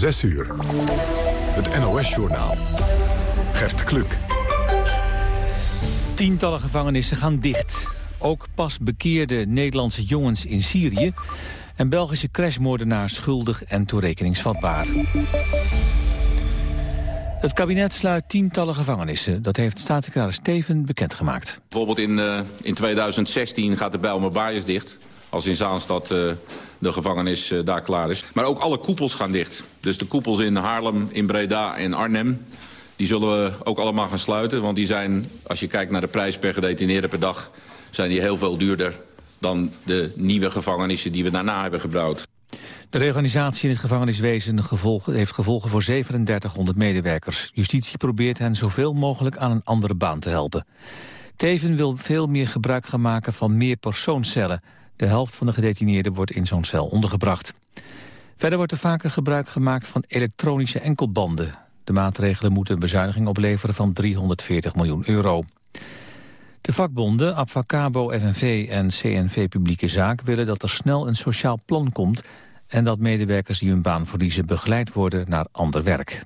6 uur. Het NOS-journaal. Gert Kluk. Tientallen gevangenissen gaan dicht. Ook pas bekeerde Nederlandse jongens in Syrië... en Belgische crashmoordenaars schuldig en toerekeningsvatbaar. Het kabinet sluit tientallen gevangenissen. Dat heeft staatssecretaris Steven bekendgemaakt. Bijvoorbeeld in, uh, in 2016 gaat de Bijlmer Baaiers dicht. Als in Zaanstad uh, de gevangenis uh, daar klaar is. Maar ook alle koepels gaan dicht. Dus de koepels in Haarlem, in Breda en Arnhem... die zullen we ook allemaal gaan sluiten. Want die zijn, als je kijkt naar de prijs per gedetineerde per dag... zijn die heel veel duurder dan de nieuwe gevangenissen die we daarna hebben gebouwd. De reorganisatie in het gevangeniswezen heeft gevolgen voor 3700 medewerkers. Justitie probeert hen zoveel mogelijk aan een andere baan te helpen. Teven wil veel meer gebruik gaan maken van meer persoonscellen. De helft van de gedetineerden wordt in zo'n cel ondergebracht. Verder wordt er vaker gebruik gemaakt van elektronische enkelbanden. De maatregelen moeten een bezuiniging opleveren van 340 miljoen euro. De vakbonden, Abfacabo, FNV en CNV Publieke Zaak willen dat er snel een sociaal plan komt en dat medewerkers die hun baan verliezen begeleid worden naar ander werk.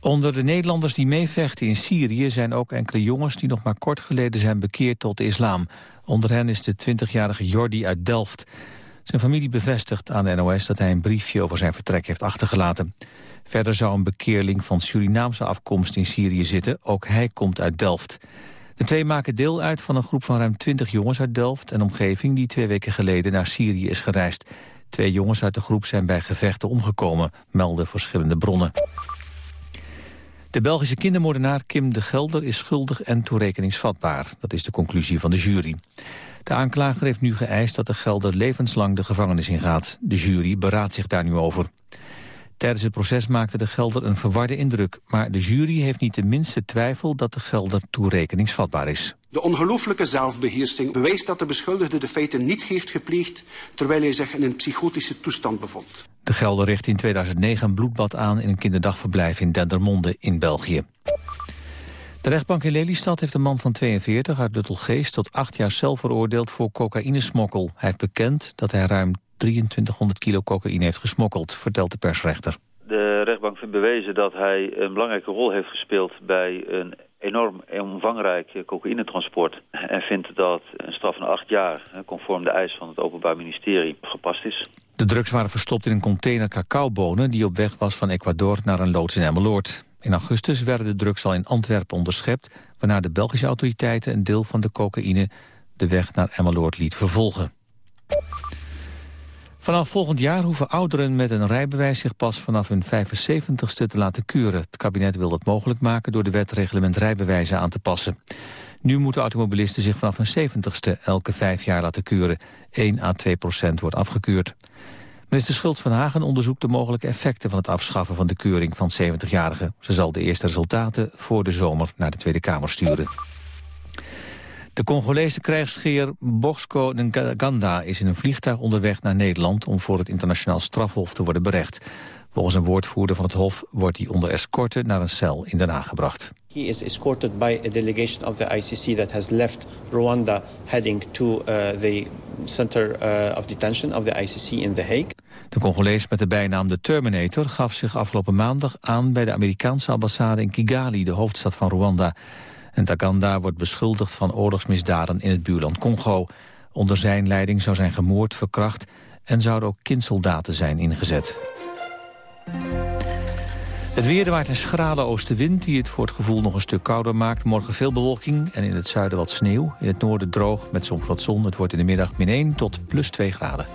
Onder de Nederlanders die meevechten in Syrië zijn ook enkele jongens die nog maar kort geleden zijn bekeerd tot de islam. Onder hen is de 20-jarige Jordi uit Delft. Zijn familie bevestigt aan de NOS dat hij een briefje over zijn vertrek heeft achtergelaten. Verder zou een bekeerling van Surinaamse afkomst in Syrië zitten. Ook hij komt uit Delft. De twee maken deel uit van een groep van ruim 20 jongens uit Delft en omgeving die twee weken geleden naar Syrië is gereisd. Twee jongens uit de groep zijn bij gevechten omgekomen, melden verschillende bronnen. De Belgische kindermoordenaar Kim de Gelder is schuldig en toerekeningsvatbaar. Dat is de conclusie van de jury. De aanklager heeft nu geëist dat de Gelder levenslang de gevangenis ingaat. De jury beraadt zich daar nu over. Tijdens het proces maakte de Gelder een verwarde indruk... maar de jury heeft niet de minste twijfel dat de Gelder toerekeningsvatbaar is. De ongelooflijke zelfbeheersing bewijst dat de beschuldigde de feiten niet heeft gepleegd... terwijl hij zich in een psychotische toestand bevond. De Gelder richtte in 2009 een bloedbad aan in een kinderdagverblijf in Dendermonde in België. De rechtbank in Lelystad heeft een man van 42 uit Luttelgeest tot acht jaar cel veroordeeld voor cocaïnesmokkel. Hij heeft bekend dat hij ruim 2300 kilo cocaïne heeft gesmokkeld, vertelt de persrechter. De rechtbank vindt bewezen dat hij een belangrijke rol heeft gespeeld bij een enorm omvangrijk cocaïnetransport. En vindt dat een straf van acht jaar, conform de eis van het Openbaar Ministerie, gepast is. De drugs waren verstopt in een container cacaobonen die op weg was van Ecuador naar een loods in Emmeloord. In augustus werden de drugs al in Antwerpen onderschept, waarna de Belgische autoriteiten een deel van de cocaïne de weg naar Emmeloord liet vervolgen. Vanaf volgend jaar hoeven ouderen met een rijbewijs zich pas vanaf hun 75ste te laten keuren. Het kabinet wil dat mogelijk maken door de wet reglement rijbewijzen aan te passen. Nu moeten automobilisten zich vanaf hun 70ste elke vijf jaar laten keuren. 1 à 2 procent wordt afgekeurd. Minister Schultz van Hagen onderzoekt de mogelijke effecten van het afschaffen van de keuring van 70-jarigen. Ze zal de eerste resultaten voor de zomer naar de Tweede Kamer sturen. De Congolese krijgsscheer Bosco Nganda is in een vliegtuig onderweg naar Nederland om voor het internationaal strafhof te worden berecht. Volgens een woordvoerder van het hof wordt hij onder escorte naar een cel in Den Haag gebracht. He is escorted by a delegation of the ICC that has left Rwanda heading to uh, the center uh, of detention of the ICC in The Hague. De Congolees met de bijnaam de Terminator gaf zich afgelopen maandag aan bij de Amerikaanse ambassade in Kigali, de hoofdstad van Rwanda. En Taganda wordt beschuldigd van oorlogsmisdaden in het buurland Congo. Onder zijn leiding zou zijn gemoord, verkracht en zouden ook kindsoldaten zijn ingezet. Het weer waait een schrale oostenwind die het voor het gevoel nog een stuk kouder maakt. Morgen veel bewolking en in het zuiden wat sneeuw. In het noorden droog met soms wat zon. Het wordt in de middag min 1 tot plus 2 graden.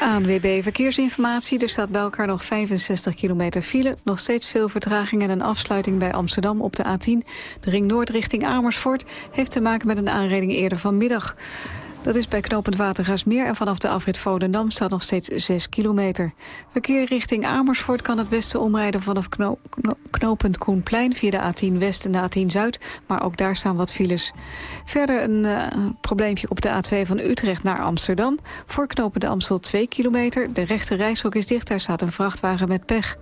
ANWB Verkeersinformatie. Er staat bij elkaar nog 65 kilometer file. Nog steeds veel vertraging en een afsluiting bij Amsterdam op de A10. De ring noord richting Amersfoort heeft te maken met een aanrijding eerder vanmiddag. Dat is bij knooppunt Watergaasmeer en vanaf de afrit Volendam staat nog steeds 6 kilometer. Verkeer richting Amersfoort kan het beste omrijden vanaf kno knooppunt Koenplein via de A10 West en de A10 Zuid, maar ook daar staan wat files. Verder een uh, probleempje op de A2 van Utrecht naar Amsterdam. Voor knooppunt Amstel 2 kilometer. De rechte reishok is dicht, daar staat een vrachtwagen met pech.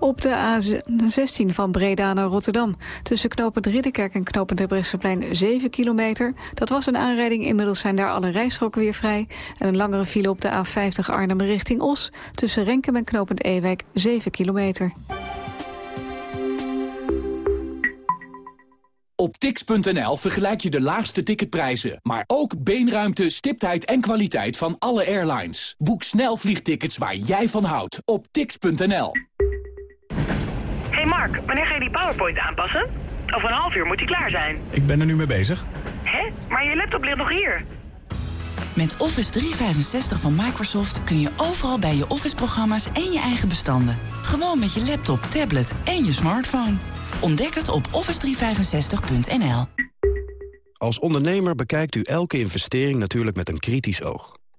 Op de A16 van Breda naar Rotterdam. Tussen knooppunt Ridderkerk en knooppunt Debrechtseplein 7 kilometer. Dat was een aanrijding, inmiddels zijn daar alle rijstroken weer vrij. En een langere file op de A50 Arnhem richting Os. Tussen Renkem en knooppunt Ewijk 7 kilometer. Op tix.nl vergelijk je de laagste ticketprijzen, maar ook beenruimte, stiptheid en kwaliteit van alle airlines. Boek snel vliegtickets waar jij van houdt op tix.nl. Hey Mark, wanneer ga je die PowerPoint aanpassen? Over een half uur moet die klaar zijn. Ik ben er nu mee bezig. Hé, maar je laptop ligt nog hier. Met Office 365 van Microsoft kun je overal bij je Office-programma's en je eigen bestanden. Gewoon met je laptop, tablet en je smartphone. Ontdek het op office365.nl. Als ondernemer bekijkt u elke investering natuurlijk met een kritisch oog.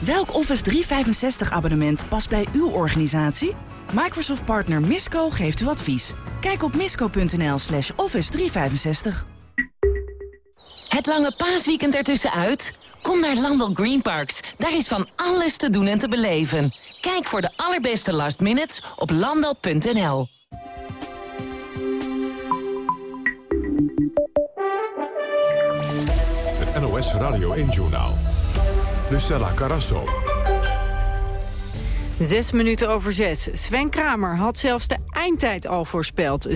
Welk Office 365 abonnement past bij uw organisatie? Microsoft partner Misco geeft u advies. Kijk op misco.nl slash office 365. Het lange paasweekend ertussenuit? Kom naar Landel Green Parks. Daar is van alles te doen en te beleven. Kijk voor de allerbeste last minutes op landal.nl. Het NOS Radio 1-journaal. Lucella Carasso. Zes minuten over zes. Sven Kramer had zelfs de eindtijd al voorspeld. 6.14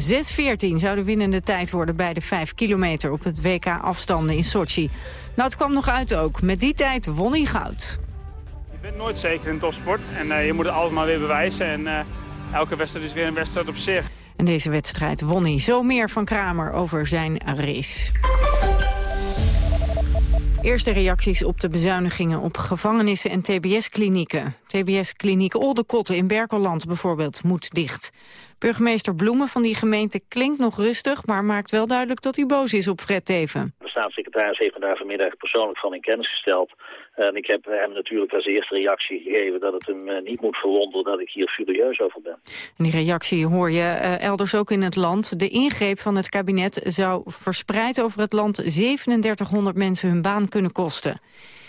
zou de winnende tijd worden bij de 5 kilometer... op het WK afstanden in Sochi. Nou, het kwam nog uit ook. Met die tijd won hij goud. Je bent nooit zeker in topsport. En uh, je moet het altijd maar weer bewijzen. En uh, elke wedstrijd is weer een wedstrijd op zich. En deze wedstrijd won hij. Zo meer van Kramer over zijn race. Eerste reacties op de bezuinigingen op gevangenissen en tbs-klinieken. TBS-kliniek Oldekotten in Berkelland bijvoorbeeld moet dicht. Burgemeester Bloemen van die gemeente klinkt nog rustig... maar maakt wel duidelijk dat hij boos is op Fred Teven. De staatssecretaris heeft me daar vanmiddag persoonlijk van in kennis gesteld. En ik heb hem natuurlijk als eerste reactie gegeven dat het hem niet moet verwonderen dat ik hier furieus over ben. En die reactie hoor je uh, elders ook in het land. De ingreep van het kabinet zou verspreid over het land 3700 mensen hun baan kunnen kosten.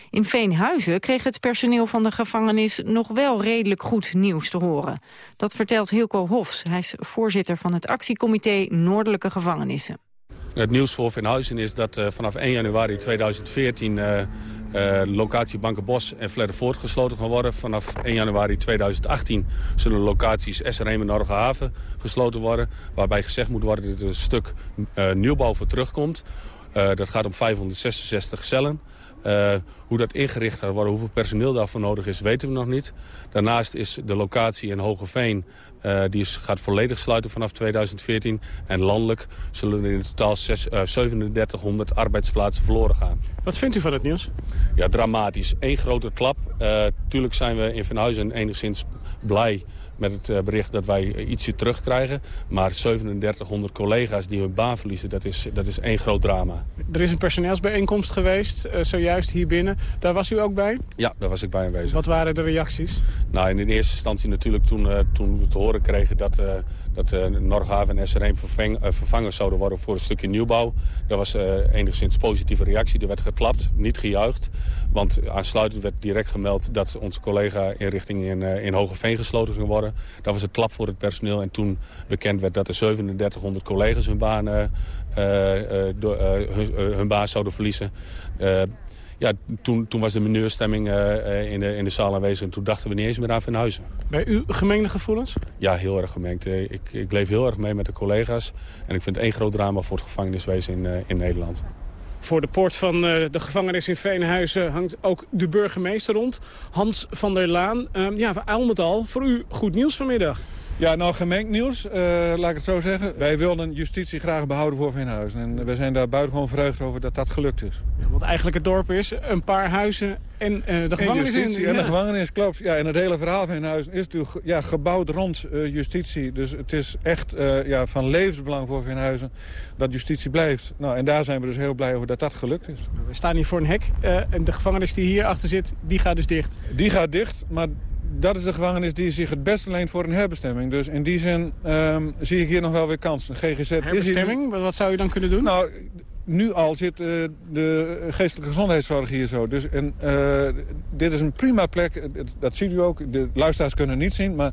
In Veenhuizen kreeg het personeel van de gevangenis nog wel redelijk goed nieuws te horen. Dat vertelt Hilco Hofs. Hij is voorzitter van het actiecomité Noordelijke Gevangenissen. Het nieuws voor Veenhuizen is dat uh, vanaf 1 januari 2014 uh, uh, locatie Bankenbos en Vleddervoort gesloten gaan worden. Vanaf 1 januari 2018 zullen locaties SRM en Norgehaven gesloten worden. Waarbij gezegd moet worden dat er een stuk uh, nieuwbouw voor terugkomt. Uh, dat gaat om 566 cellen. Uh, hoe dat ingericht gaat worden, hoeveel personeel daarvoor nodig is, weten we nog niet. Daarnaast is de locatie in Hogeveen, uh, die is, gaat volledig sluiten vanaf 2014. En landelijk zullen er in totaal 6, uh, 3700 arbeidsplaatsen verloren gaan. Wat vindt u van het nieuws? Ja, dramatisch. Eén grote klap. Tuurlijk zijn we in Venhuizen enigszins blij met het uh, bericht dat wij ietsje terugkrijgen. Maar 3700 collega's die hun baan verliezen, dat is, dat is één groot drama. Er is een personeelsbijeenkomst geweest, uh, zojuist hier binnen. Daar was u ook bij? Ja, daar was ik bij aanwezig. Wat waren de reacties? Nou, in de eerste instantie natuurlijk toen, toen we te horen kregen dat, dat Norghaven en SRM vervang, vervangen zouden worden voor een stukje nieuwbouw. Dat was enigszins positieve reactie. Er werd geklapt, niet gejuicht. Want aansluitend werd direct gemeld dat onze collega-inrichting in, in Hogeveen gesloten ging worden. Dat was een klap voor het personeel. En toen bekend werd dat er 3700 collega's hun baan, uh, uh, door, hun, hun, baan zouden verliezen. ja, toen, toen was de mineurstemming in, de, in de zaal aanwezig. En toen dachten we niet eens meer aan Van Huizen. Bij u gemengde gevoelens? Ja, heel erg gemengd. Ik, ik leef heel erg mee met de collega's. En ik vind het één groot drama voor het gevangeniswezen in, in Nederland. Voor de poort van uh, de gevangenis in Veenhuizen hangt ook de burgemeester rond. Hans van der Laan. Uh, ja, al met al, voor u goed nieuws vanmiddag. Ja, nou gemengd nieuws, uh, laat ik het zo zeggen. Wij wilden justitie graag behouden voor Veenhuizen. En we zijn daar buitengewoon verheugd over dat dat gelukt is. Ja, want eigenlijk het dorp is een paar huizen En uh, de gevangenis en in. En de gevangenis, klopt. Ja, en het hele verhaal van Veenhuizen is natuurlijk ja, gebouwd rond uh, justitie. Dus het is echt ja, van levensbelang voor Veenhuizen dat justitie blijft. Nou, en daar zijn we dus heel blij over dat dat gelukt is. We staan hier voor een hek. en de gevangenis die hier achter zit, die gaat dus dicht? Die gaat dicht, maar dat is de gevangenis die zich het beste leent voor een herbestemming. Dus in die zin um, zie ik hier nog wel weer kansen. GGZ herbestemming? Is hier... Wat zou je dan kunnen doen? Nou, nu al zit uh, de geestelijke gezondheidszorg hier zo. Dus en, uh, dit is een prima plek. Dat ziet u ook. De luisteraars kunnen het niet zien. Maar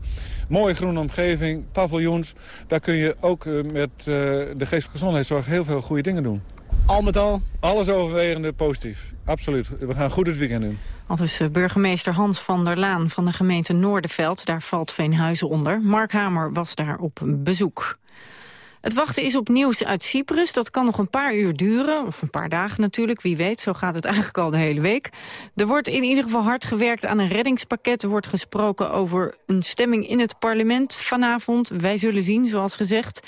mooie groene omgeving, paviljoens. Daar kun je ook uh, met de geestelijke gezondheidszorg heel veel goede dingen doen. Al met al? Alles overwegende positief. Absoluut. We gaan goed het weekend doen. Al dus burgemeester Hans van der Laan van de gemeente Noorderveld. Daar valt Veenhuizen onder. Mark Hamer was daar op bezoek. Het wachten is op nieuws uit Cyprus. Dat kan nog een paar uur duren, of een paar dagen natuurlijk, wie weet. Zo gaat het eigenlijk al de hele week. Er wordt in ieder geval hard gewerkt aan een reddingspakket. Er wordt gesproken over een stemming in het parlement vanavond. Wij zullen zien, zoals gezegd.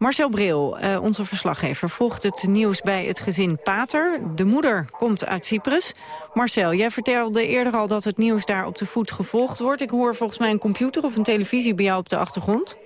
Marcel Bril, uh, onze verslaggever, volgt het nieuws bij het gezin Pater. De moeder komt uit Cyprus. Marcel, jij vertelde eerder al dat het nieuws daar op de voet gevolgd wordt. Ik hoor volgens mij een computer of een televisie bij jou op de achtergrond.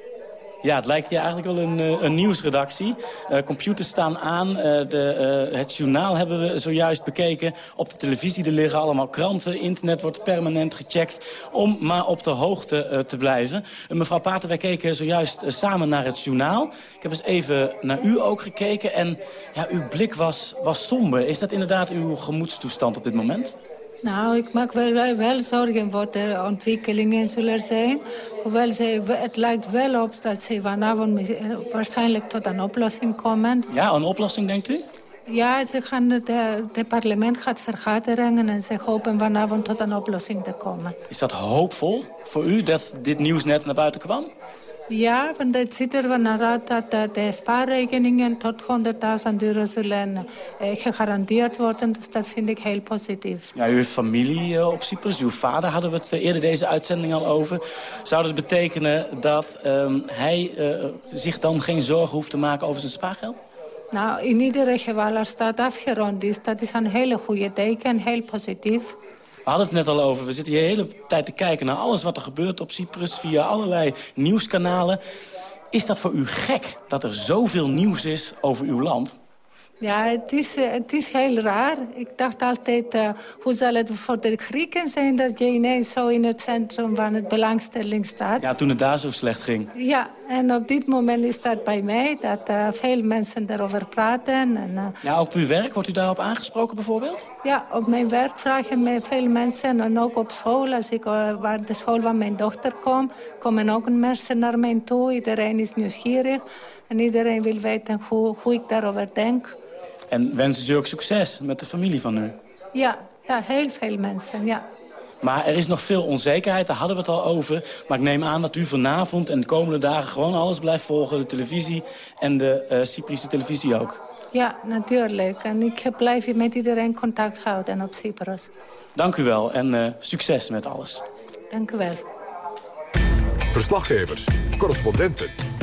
Ja, het lijkt hier eigenlijk wel een, eh, een nieuwsredactie. Uh, computers staan aan. Uh, de, het journaal hebben we zojuist bekeken. Op de televisie er liggen allemaal kranten. Internet wordt permanent gecheckt. Om maar op de hoogte te blijven. mevrouw Pater, wij keken zojuist samen naar het journaal. Ik heb eens even naar u ook gekeken. En ja, uw blik was, was somber. Is dat inderdaad uw gemoedstoestand op dit moment? Nou, ik maak wel, wel zorgen wat de ontwikkelingen zullen zijn. Hoewel ze, het lijkt wel op dat ze vanavond waarschijnlijk tot een oplossing komen. Ja, een oplossing denkt u? Ja, ze gaan het de parlement gaat vergaderen en ze hopen vanavond tot een oplossing te komen. Is dat hoopvol voor u dat dit nieuws net naar buiten kwam? Ja, want het ziet er van uit dat de spaarrekeningen tot 100.000 euro zullen eh, gegarandeerd worden. Dus dat vind ik heel positief. Ja, u heeft familie eh, op Cyprus. Uw vader hadden we het eh, eerder deze uitzending al over. Zou dat betekenen dat um, hij uh, zich dan geen zorgen hoeft te maken over zijn spaargeld? Nou, in iedere geval als dat afgerond is, dat is een hele goede teken, heel positief. We hadden het net al over. We zitten hier de hele tijd te kijken naar alles wat er gebeurt op Cyprus... via allerlei nieuwskanalen. Is dat voor u gek dat er zoveel nieuws is over uw land? Ja, het is, eh, het is heel raar. Ik dacht altijd, uh, hoe zal het voor de Grieken zijn... dat je ineens zo in het centrum van het belangstelling staat. Ja, toen het daar zo slecht ging. Ja, en op dit moment is dat bij mij... dat uh, veel mensen daarover praten. En, ja, op uw werk wordt u daarop aangesproken bijvoorbeeld? Ja, op mijn werk vragen me veel mensen. En ook op school, als ik waar de school van mijn dochter kom... komen ook mensen naar mij toe. Iedereen is nieuwsgierig. En iedereen wil weten hoe, hoe ik daarover denk. En wensen ze ook succes met de familie van u? Ja, ja heel veel mensen, ja. Maar er is nog veel onzekerheid, daar hadden we het al over. Maar ik neem aan dat u vanavond en de komende dagen gewoon alles blijft volgen. De televisie en de uh, Cyprische televisie ook. Ja, natuurlijk. En ik blijf met iedereen contact houden op Cyprus. Dank u wel en uh, succes met alles. Dank u wel. Verslaggevers, correspondenten,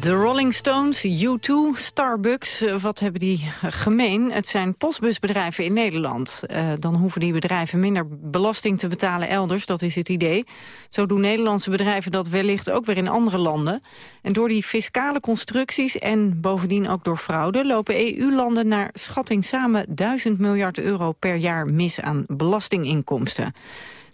De Rolling Stones, U2, Starbucks, eh, wat hebben die gemeen? Het zijn postbusbedrijven in Nederland. Uh, dan hoeven die bedrijven minder belasting te betalen elders, dat is het idee. Zo doen Nederlandse bedrijven dat wellicht ook weer in andere landen. En door die fiscale constructies en bovendien ook door fraude... lopen EU-landen naar schatting samen 1000 miljard euro per jaar mis aan belastinginkomsten.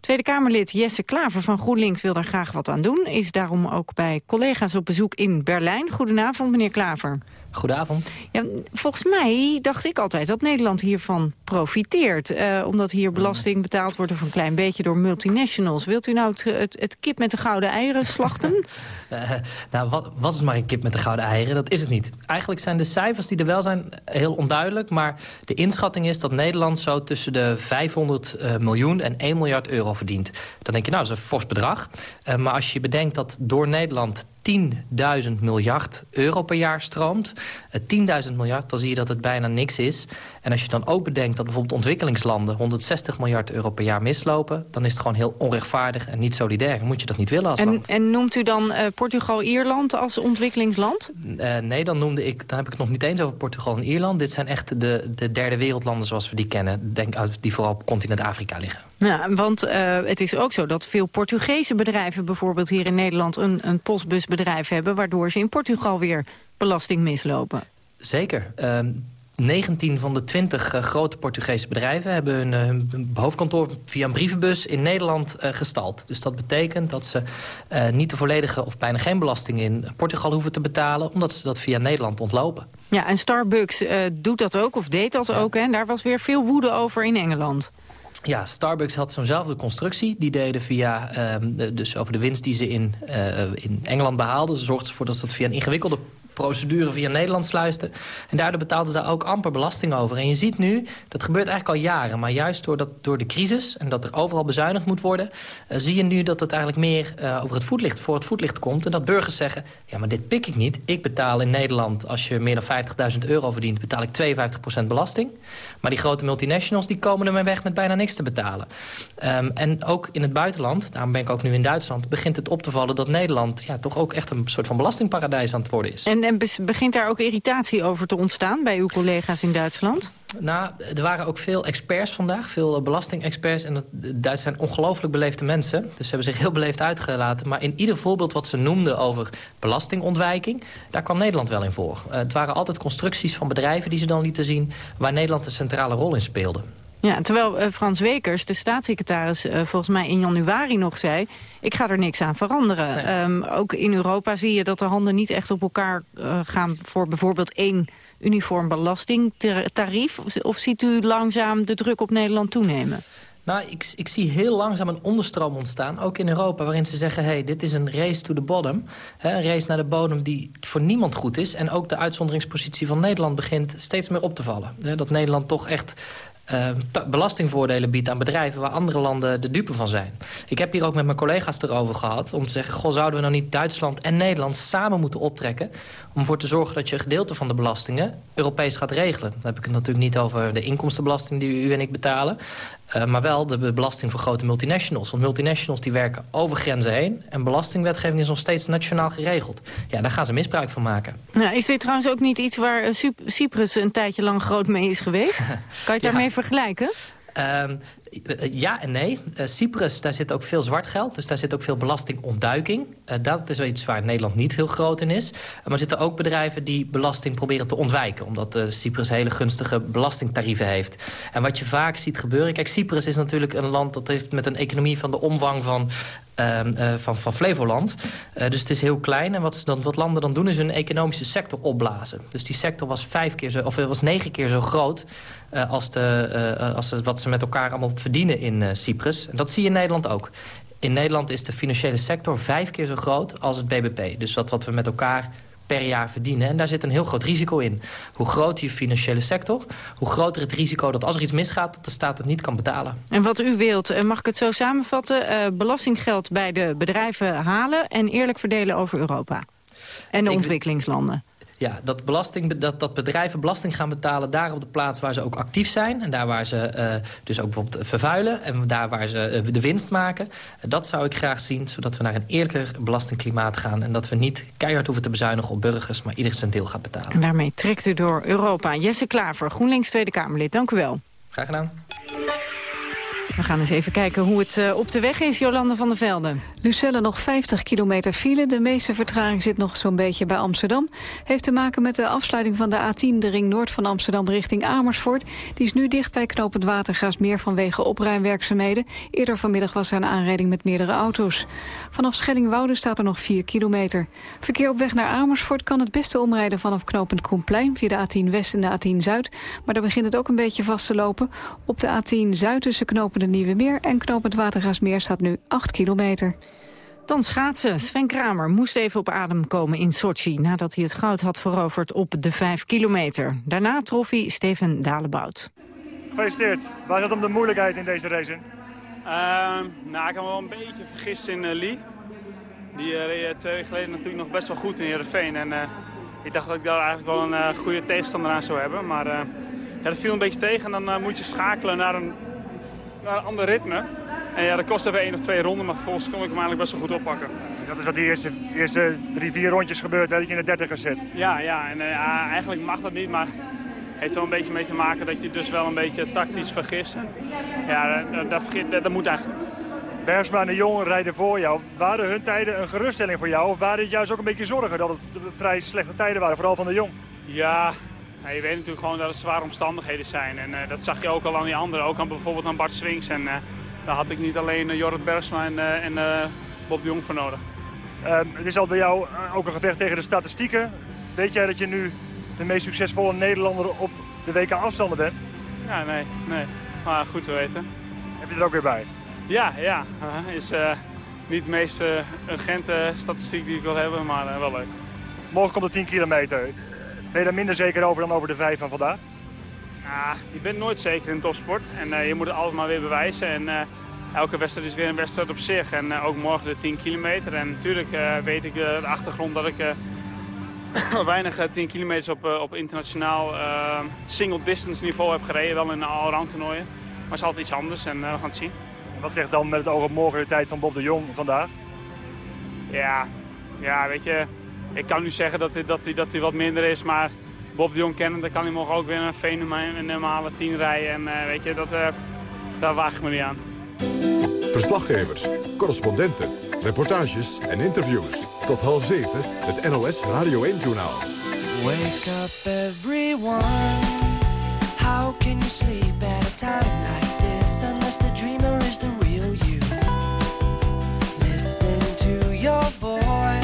Tweede Kamerlid Jesse Klaver van GroenLinks wil daar graag wat aan doen. Is daarom ook bij collega's op bezoek in Berlijn. Goedenavond, meneer Klaver. Goedenavond. Ja, volgens mij dacht ik altijd dat Nederland hiervan profiteert. Uh, omdat hier belasting betaald wordt of een klein beetje door multinationals. Wilt u nou het, het, kip met de gouden eieren slachten? uh, nou, wat, was het maar een kip met de gouden eieren? Dat is het niet. Eigenlijk zijn de cijfers die er wel zijn heel onduidelijk. Maar de inschatting is dat Nederland zo tussen de 500 uh, miljoen en 1 miljard euro verdient. Dan denk je, nou, dat is een fors bedrag. maar als je bedenkt dat door Nederland 10.000 miljard euro per jaar stroomt. 10.000 miljard, dan zie je dat het bijna niks is. En als je dan ook bedenkt dat bijvoorbeeld ontwikkelingslanden... 160 miljard euro per jaar mislopen... dan is het gewoon heel onrechtvaardig en niet solidair. Moet je dat niet willen als en, land. En noemt u dan uh, Portugal-Ierland als ontwikkelingsland? Uh, nee, dan, noemde ik, dan heb ik het nog niet eens over Portugal en Ierland. Dit zijn echt de, de derde wereldlanden zoals we die kennen. Denk uit, die vooral op continent Afrika liggen. Ja, want uh, het is ook zo dat veel Portugese bedrijven... bijvoorbeeld hier in Nederland een, een postbusbedrijf hebben... waardoor ze in Portugal weer belasting mislopen. Zeker. Uh, 19 van de 20 uh, grote Portugese bedrijven hebben hun, uh, hun, hoofdkantoor via een brievenbus in Nederland uh, gestald. Dus dat betekent dat ze niet de volledige of bijna geen belasting in Portugal hoeven te betalen, omdat ze dat via Nederland ontlopen. Ja, en Starbucks doet dat ook, of deed dat ja. ook. En daar was weer veel woede over in Engeland. Ja, Starbucks had zo'nzelfde constructie. Die deden via, uh, dus over de winst die ze in, in Engeland behaalden. Ze zorgden ervoor dat ze dat via een ingewikkelde procedure via Nederland sluisten. En daardoor betaalden ze daar ook amper belasting over. En je ziet nu, dat gebeurt eigenlijk al jaren... maar juist door, dat, door de crisis en dat er overal bezuinigd moet worden... Uh, zie je nu dat het eigenlijk meer uh, over het voetlicht, voor het voetlicht komt... en dat burgers zeggen, ja, maar dit pik ik niet. Ik betaal in Nederland, als je meer dan 50.000 euro verdient... betaal ik 52% belasting. Maar die grote multinationals die komen ermee weg met bijna niks te betalen. Um, en ook in het buitenland, daarom ben ik ook nu in Duitsland... begint het op te vallen dat Nederland ja, toch ook echt een soort van belastingparadijs aan het worden is. En begint daar ook irritatie over te ontstaan bij uw collega's in Duitsland? Nou, er waren ook veel experts vandaag, veel belastingexperts. En dat, Duits zijn ongelooflijk beleefde mensen. Dus ze hebben zich heel beleefd uitgelaten. Maar in ieder voorbeeld wat ze noemden over belastingontwijking... daar kwam Nederland wel in voor. Uh, het waren altijd constructies van bedrijven die ze dan lieten zien... waar Nederland een centrale rol in speelde. Ja, terwijl uh, Frans Wekers, de staatssecretaris, uh, volgens mij in januari nog zei... ik ga er niks aan veranderen. Nee. Um, ook in Europa zie je dat de handen niet echt op elkaar uh, gaan... voor bijvoorbeeld één uniform belastingtarief. Of, of ziet u langzaam de druk op Nederland toenemen? Nou, ik, ik, zie heel langzaam een onderstroom ontstaan, ook in Europa... waarin ze zeggen, hey, dit is een race to the bottom. Hè, een race naar de bodem die voor niemand goed is. En ook de uitzonderingspositie van Nederland begint steeds meer op te vallen. Hè, dat Nederland toch echt belastingvoordelen biedt aan bedrijven... waar andere landen de dupe van zijn. Ik heb hier ook met mijn collega's erover gehad... om te zeggen, goh, zouden we nou niet Duitsland en Nederland samen moeten optrekken... om ervoor te zorgen dat je een gedeelte van de belastingen Europees gaat regelen. Dan heb ik het natuurlijk niet over de inkomstenbelasting die u en ik betalen... Uh, maar wel de belasting voor grote multinationals. Want multinationals die werken over grenzen heen... en belastingwetgeving is nog steeds nationaal geregeld. Ja, daar gaan ze misbruik van maken. Nou, is dit trouwens ook niet iets waar uh, Cyprus een tijdje lang groot mee is geweest? kan je het daarmee ja. vergelijken? Uh, ja en nee. Uh, Cyprus, daar zit ook veel zwart geld. Dus daar zit ook veel belastingontduiking. Uh, dat is wel iets waar Nederland niet heel groot in is. Maar er zitten ook bedrijven die belasting proberen te ontwijken. Omdat Cyprus hele gunstige belastingtarieven heeft. En wat je vaak ziet gebeuren... Kijk, Cyprus is natuurlijk een land dat heeft met een economie van de omvang van van, van Flevoland. Uh, dus het is heel klein. En wat, dan, wat landen dan doen is hun economische sector opblazen. Dus die sector was, vijf keer zo, of was negen keer zo groot... als, de, als wat ze met elkaar allemaal verdienen in Cyprus. En dat zie je in Nederland ook. In Nederland is de financiële sector vijf keer zo groot als het BBP. Dus dat wat we met elkaar per jaar verdienen. En daar zit een heel groot risico in. Hoe groot die financiële sector, hoe groter het risico dat als er iets misgaat... dat de staat het niet kan betalen. En wat u wilt, mag ik het zo samenvatten? Uh, belastinggeld bij de bedrijven halen en eerlijk verdelen over Europa. En de ik ontwikkelingslanden. Ja, dat, belasting, dat, dat bedrijven belasting gaan betalen daar op de plaats waar ze ook actief zijn. En daar waar ze uh, dus ook bijvoorbeeld vervuilen. En daar waar ze uh, de winst maken. Uh, dat zou ik graag zien, zodat we naar een eerlijker belastingklimaat gaan. En dat we niet keihard hoeven te bezuinigen op burgers, maar ieder zijn deel gaat betalen. En daarmee trekt u door Europa. Jesse Klaver, GroenLinks Tweede Kamerlid, dank u wel. Graag gedaan. We gaan eens even kijken hoe het uh, op de weg is, Jolande van der Velde. Lucelle nog 50 kilometer file. De meeste vertraging zit nog zo'n beetje bij Amsterdam. Heeft te maken met de afsluiting van de A10, de ring noord van Amsterdam richting Amersfoort. Die is nu dicht bij knooppunt Watergaasmeer vanwege opruimwerkzaamheden. Eerder vanmiddag was er een aanrijding met meerdere auto's. Vanaf Schellingwoude staat er nog 4 kilometer. Verkeer op weg naar Amersfoort kan het beste omrijden vanaf knooppunt Koenplein via de A10 West en de A10 Zuid. Maar daar begint het ook een beetje vast te lopen. Op de A10 Zuid tussen knooppunt de Nieuwe Meer en knooppunt Watergaasmeer staat nu 8 kilometer. Dan schaatsen. Sven Kramer moest even op adem komen in Sochi... nadat hij het goud had veroverd op de 5 kilometer. Daarna trof hij Steven Dalebout. Gefeliciteerd. Waar zat om de moeilijkheid in deze race? Uh, nou, ik heb me wel een beetje vergist in uh, Lee. Die uh, reed twee weken geleden natuurlijk nog best wel goed in Heerenveen. En ik dacht dat ik daar eigenlijk wel een goede tegenstander aan zou hebben. Maar ja, dat viel een beetje tegen. En dan moet je schakelen naar een, naar een ander ritme. En ja, dat kost even één of twee ronden, maar vervolgens kon ik hem eigenlijk best wel goed oppakken. Dat is wat die eerste, eerste drie, vier rondjes gebeurt, hè, dat je in de dertiger zit. Ja, ja en uh, eigenlijk mag dat niet, maar het heeft wel een beetje mee te maken dat je dus wel een beetje tactisch vergist. ja, dat, dat, dat, dat moet eigenlijk Bergsma en de Jong rijden voor jou. Waren hun tijden een geruststelling voor jou? Of waren het juist ook een beetje zorgen dat het vrij slechte tijden waren, vooral van de Jong? Ja, je weet natuurlijk gewoon dat het zware omstandigheden zijn. En uh, dat zag je ook al aan die anderen, ook aan bijvoorbeeld aan Bart Swings. En uh, daar had ik niet alleen uh, Jorrit Bergsma en, en Bob de Jong voor nodig. Ehm, het is al bij jou ook een gevecht tegen de statistieken. Weet jij dat je nu de meest succesvolle Nederlander op de WK afstanden bent? Ja, nee, nee. Maar goed te weten. Heb je er ook weer bij? Ja, ja. is niet de meest urgente statistiek die ik wil hebben, maar wel leuk. Morgen komt de 10 kilometer. Ben je daar minder zeker over dan over de 5 van vandaag? Ah, je bent nooit zeker in topsport. En je moet het altijd maar weer bewijzen. En elke wedstrijd is weer een wedstrijd op zich. En ook morgen de 10 kilometer. En natuurlijk weet ik de achtergrond dat ik weinig 10 kilometers op, op internationaal single distance niveau heb gereden. Wel in allround toernooien. Maar het is altijd iets anders en we gaan het zien. Wat zegt dan met het oog op morgen de tijd van Bob de Jong vandaag? Ja, ja weet je, ik kan nu zeggen dat hij, dat hij, dat hij wat minder is, maar Bob de Jong kennen, dan kan hij morgen ook weer een fenomenale tien rijden. En uh, weet je, dat, uh, daar waag ik me niet aan. Verslaggevers, correspondenten, reportages en interviews. Tot half zeven, het NOS Radio 1-journaal. Wake up everyone, how can you sleep at a time like this unless the dreamer is the real you? Listen to your voice,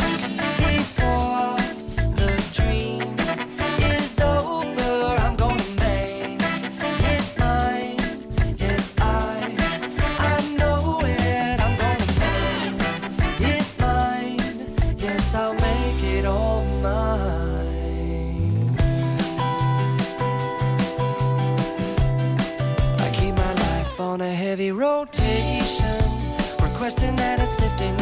requesting that it's lifting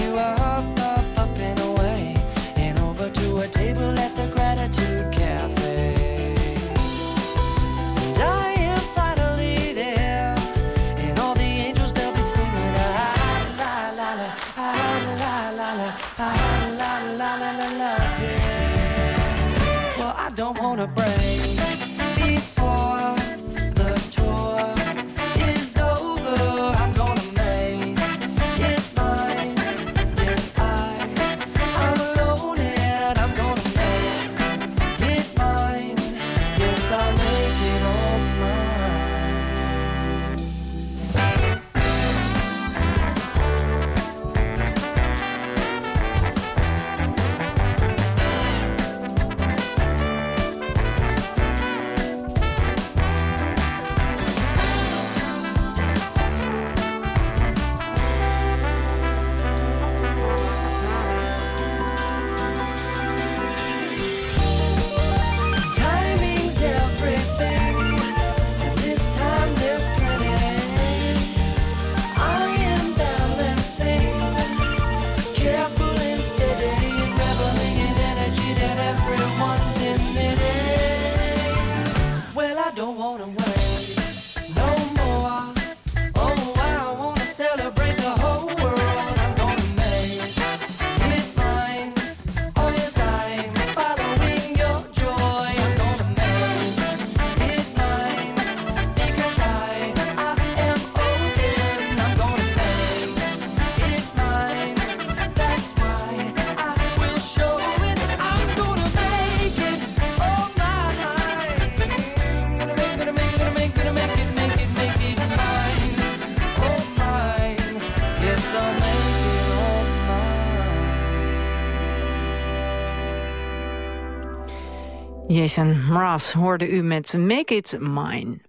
Jason Mraz hoorde u met Make It Mine.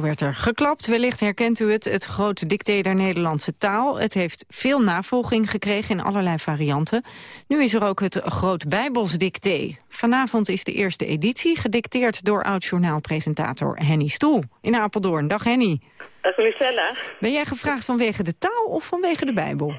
Werd er geklapt. Wellicht herkent u het, het grote dicté der Nederlandse taal. Het heeft veel navolging gekregen in allerlei varianten. Nu is er ook het Groot Bijbels dicté. Vanavond is de eerste editie, gedicteerd door oud-journaalpresentator Henny Stoel in Apeldoorn. Dag Henny. Dag Lucella. Ben jij gevraagd vanwege de taal of vanwege de Bijbel?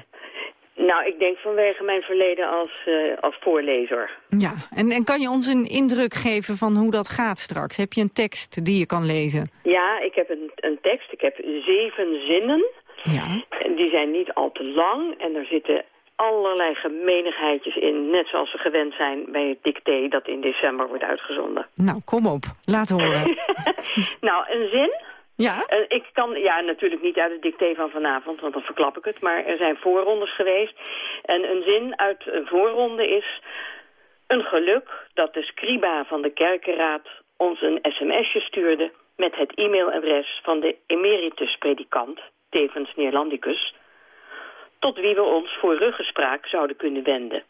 Nou, ik denk vanwege mijn verleden als, eh, als voorlezer. Ja, en, en kan je ons een indruk geven van hoe dat gaat straks? Heb je een tekst die je kan lezen? Ja, ik heb een, een tekst. Ik heb zeven zinnen. Ja. Die zijn niet al te lang. En er zitten allerlei gemeenigheidjes in. Net zoals we gewend zijn bij het dicté dat in december wordt uitgezonden. Nou, kom op. Laat horen. nou, een zin... Ja? Eh, ik kan, ja, natuurlijk niet uit het dicté van vanavond, want dan verklap ik het. Maar er zijn voorrondes geweest. En een zin uit een voorronde is... Een geluk dat de scriba van de kerkenraad ons een sms'je stuurde... met het e-mailadres van de emeritus-predikant, tevens Neerlandicus... tot wie we ons voor ruggespraak zouden kunnen wenden.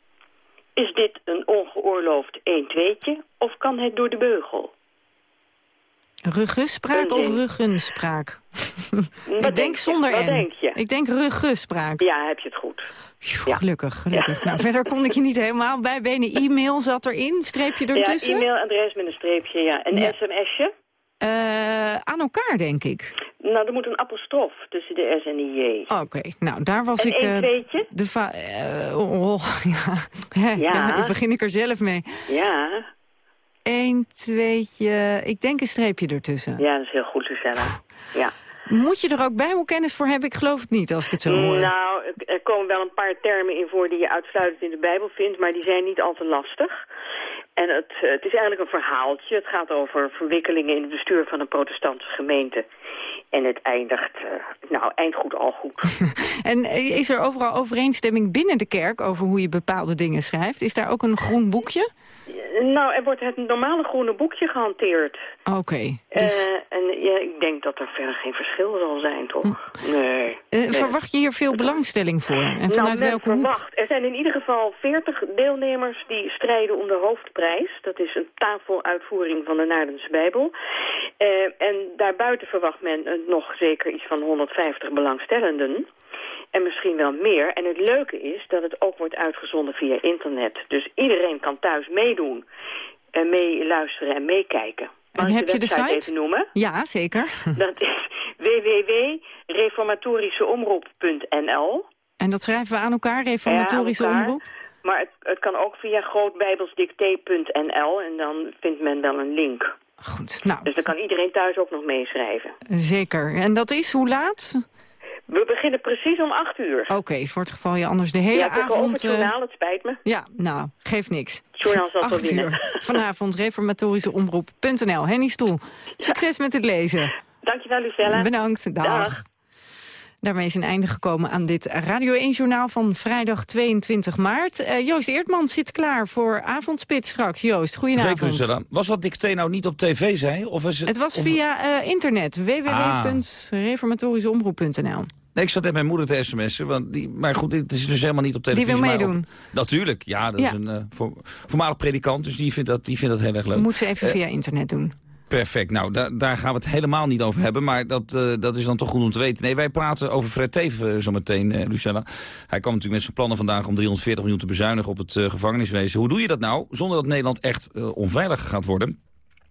Is dit een ongeoorloofd 1-2'tje of kan het door de beugel? Ruggenspraak of ruggenspraak? ik denk, zonder Wat N. denk je? Ik denk ruggenspraak. Ja, heb je het goed. Phew, Gelukkig, gelukkig. Nou, verder kon ik je niet helemaal bij benen. E-mail zat erin, streepje ertussen. Ja, e-mailadres met een streepje, ja. Een Ja. sms'je? Eh, aan elkaar, denk ik. Nou, er moet een apostrof tussen de S en de J. Oké, nou, daar was En ik... eh, tweetje? de va eh, oh, oh, ja. Ja. daar begin ik er zelf mee. Ja. Eén, tweetje, ik denk een streepje ertussen. Ja, dat is heel goed, Lucella. Ja. Moet je er ook bijbelkennis voor hebben? Ik geloof het niet, als ik het zo hoor. Nou, er komen wel een paar termen in voor die je uitsluitend in de Bijbel vindt, maar die zijn niet al te lastig. En het, eh, het is eigenlijk een verhaaltje. Het gaat over verwikkelingen in het bestuur van een protestantse gemeente. En het eindigt, eh, nou, eind goed, al goed. En eh, is er overal overeenstemming binnen de kerk over hoe je bepaalde dingen schrijft? Is daar ook een groen boekje? Nou, er wordt het normale groene boekje gehanteerd. Oké. dus, Eh, en ja, ik denk dat er verder geen verschil zal zijn, toch? Nee. eh, nee. verwacht je hier veel belangstelling voor? En nou, vanuit men welke hoek? verwacht. Er zijn in ieder geval 40 deelnemers die strijden om de hoofdprijs. Dat is een tafeluitvoering van de Naardense Bijbel. Eh, en daarbuiten verwacht men nog zeker iets van 150 belangstellenden. En misschien wel meer. En het leuke is dat het ook wordt uitgezonden via internet. Dus iedereen kan thuis meedoen. En meeluisteren en meekijken. Mag En heb je de site? even noemen? Ja, zeker. Dat is www.reformatorischeomroep.nl En dat schrijven we aan elkaar, reformatorische Ja, aan elkaar. omroep? Maar het, het kan ook via grootbijbelsdictee.nl en dan vindt men wel een link. Goed, nou, Dus dan kan iedereen thuis ook nog meeschrijven. zeker. En dat is hoe laat? We beginnen precies om 8 uur. Oké, voor het geval je anders de hele ja, avond... het eh, journaal, het spijt me. Ja, nou, geeft niks. Het journaal zal Acht winnen. uur. Vanavond reformatorischeomroep.nl. Henny Stoel, succes met het lezen. Dankjewel, Lucella. Bedankt, dag. Dag. Daarmee is een einde gekomen aan dit Radio 1-journaal van vrijdag 22 maart. Eh, Joost Eertman zit klaar voor avondspit straks. Joost, goedenavond. Zeker, Sarah. Was dat dicté nou niet op tv, zei? Of is het, Het was of- via eh, internet, Ah. www.reformatorischeomroep.nl. Nee, ik zat net mijn moeder te sms'en. Want die, maar goed, dit is dus helemaal niet op Die televisie. wil maar meedoen. Op, natuurlijk, ja. Dat Ja. is een eh, voor, voormalig predikant, dus die vindt dat, die vindt dat heel erg leuk. Moet ze even Eh, via internet doen. Perfect. Nou, daar, daar gaan we het helemaal niet over hebben. Maar dat, eh, dat is dan toch goed om te weten. Nee, wij praten over Fred Teven uh, zometeen, eh, Lucella. Hij kwam natuurlijk met zijn plannen vandaag om 340 miljoen te bezuinigen op het gevangeniswezen. Hoe doe je dat nou zonder dat Nederland echt onveilig gaat worden?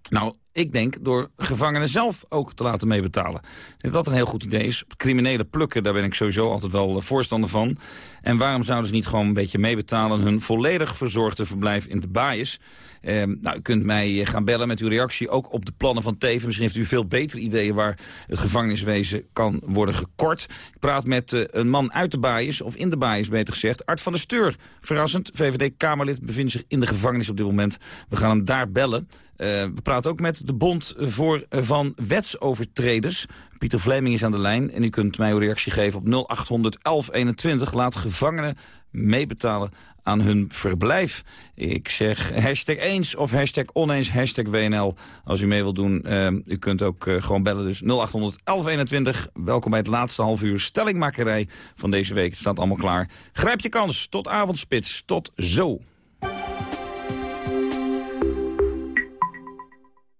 Nou, ik denk door gevangenen zelf ook te laten meebetalen. Dat dat een heel goed idee is. Criminele plukken, daar ben ik sowieso altijd wel eh, voorstander van. En waarom zouden ze niet gewoon een beetje meebetalen... hun volledig verzorgde verblijf in de baaiers? Eh, nou, u kunt mij eh, gaan bellen met uw reactie, ook op de plannen van Teven. Misschien heeft u veel betere ideeën waar het gevangeniswezen kan worden gekort. Ik praat met eh, een man uit de baaiers, of in de baaiers beter gezegd. Art van der Steur, verrassend. VVD-Kamerlid bevindt zich in de gevangenis op dit moment. We gaan hem daar bellen. Eh, we praten ook met de Bond voor, eh, van Wetsovertreders. Pieter Vleming is aan de lijn en u kunt mij uw reactie geven op 0800 1121. Laat gevangenen meebetalen aan hun verblijf. Ik zeg hashtag eens of hashtag oneens, hashtag WNL als u mee wilt doen. Uh, u kunt ook uh, gewoon bellen, dus 0800 1121. Welkom bij het laatste half uur stellingmakerij van deze week. Het staat allemaal klaar. Grijp je kans. Tot avondspits. Tot zo.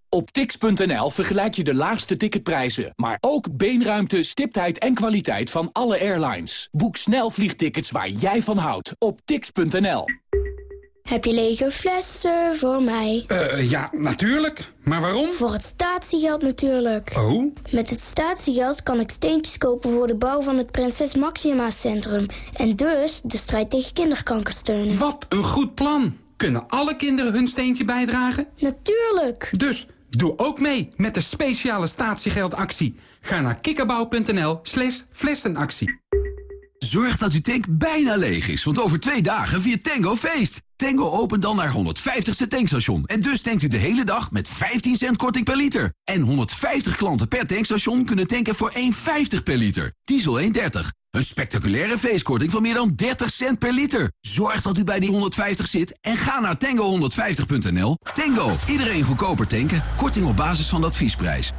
Op tix.nl vergelijk je de laagste ticketprijzen, maar ook beenruimte, stiptheid en kwaliteit van alle airlines. Boek snel vliegtickets waar jij van houdt op tix.nl. Heb je lege flessen voor mij? Eh, ja, natuurlijk. Maar waarom? Voor het statiegeld natuurlijk. Oh? Met het statiegeld kan ik steentjes kopen voor de bouw van het Prinses Maxima Centrum. En dus de strijd tegen kinderkanker steunen. Wat een goed plan. Kunnen alle kinderen hun steentje bijdragen? Natuurlijk. Dus doe ook mee met de speciale statiegeldactie. Ga naar kikkerbouw.nl slash flessenactie. Zorg dat uw tank bijna leeg is, want over twee dagen viert Tango feest. Tango opent dan naar 150ste tankstation. En dus tankt u de hele dag met 15 cent korting per liter. En 150 klanten per tankstation kunnen tanken voor 1,50 per liter. Diesel 1,30. Een spectaculaire feestkorting van meer dan 30 cent per liter. Zorg dat u bij die 150 zit en ga naar tango150.nl. Tango, iedereen goedkoper tanken. Korting op basis van de adviesprijs.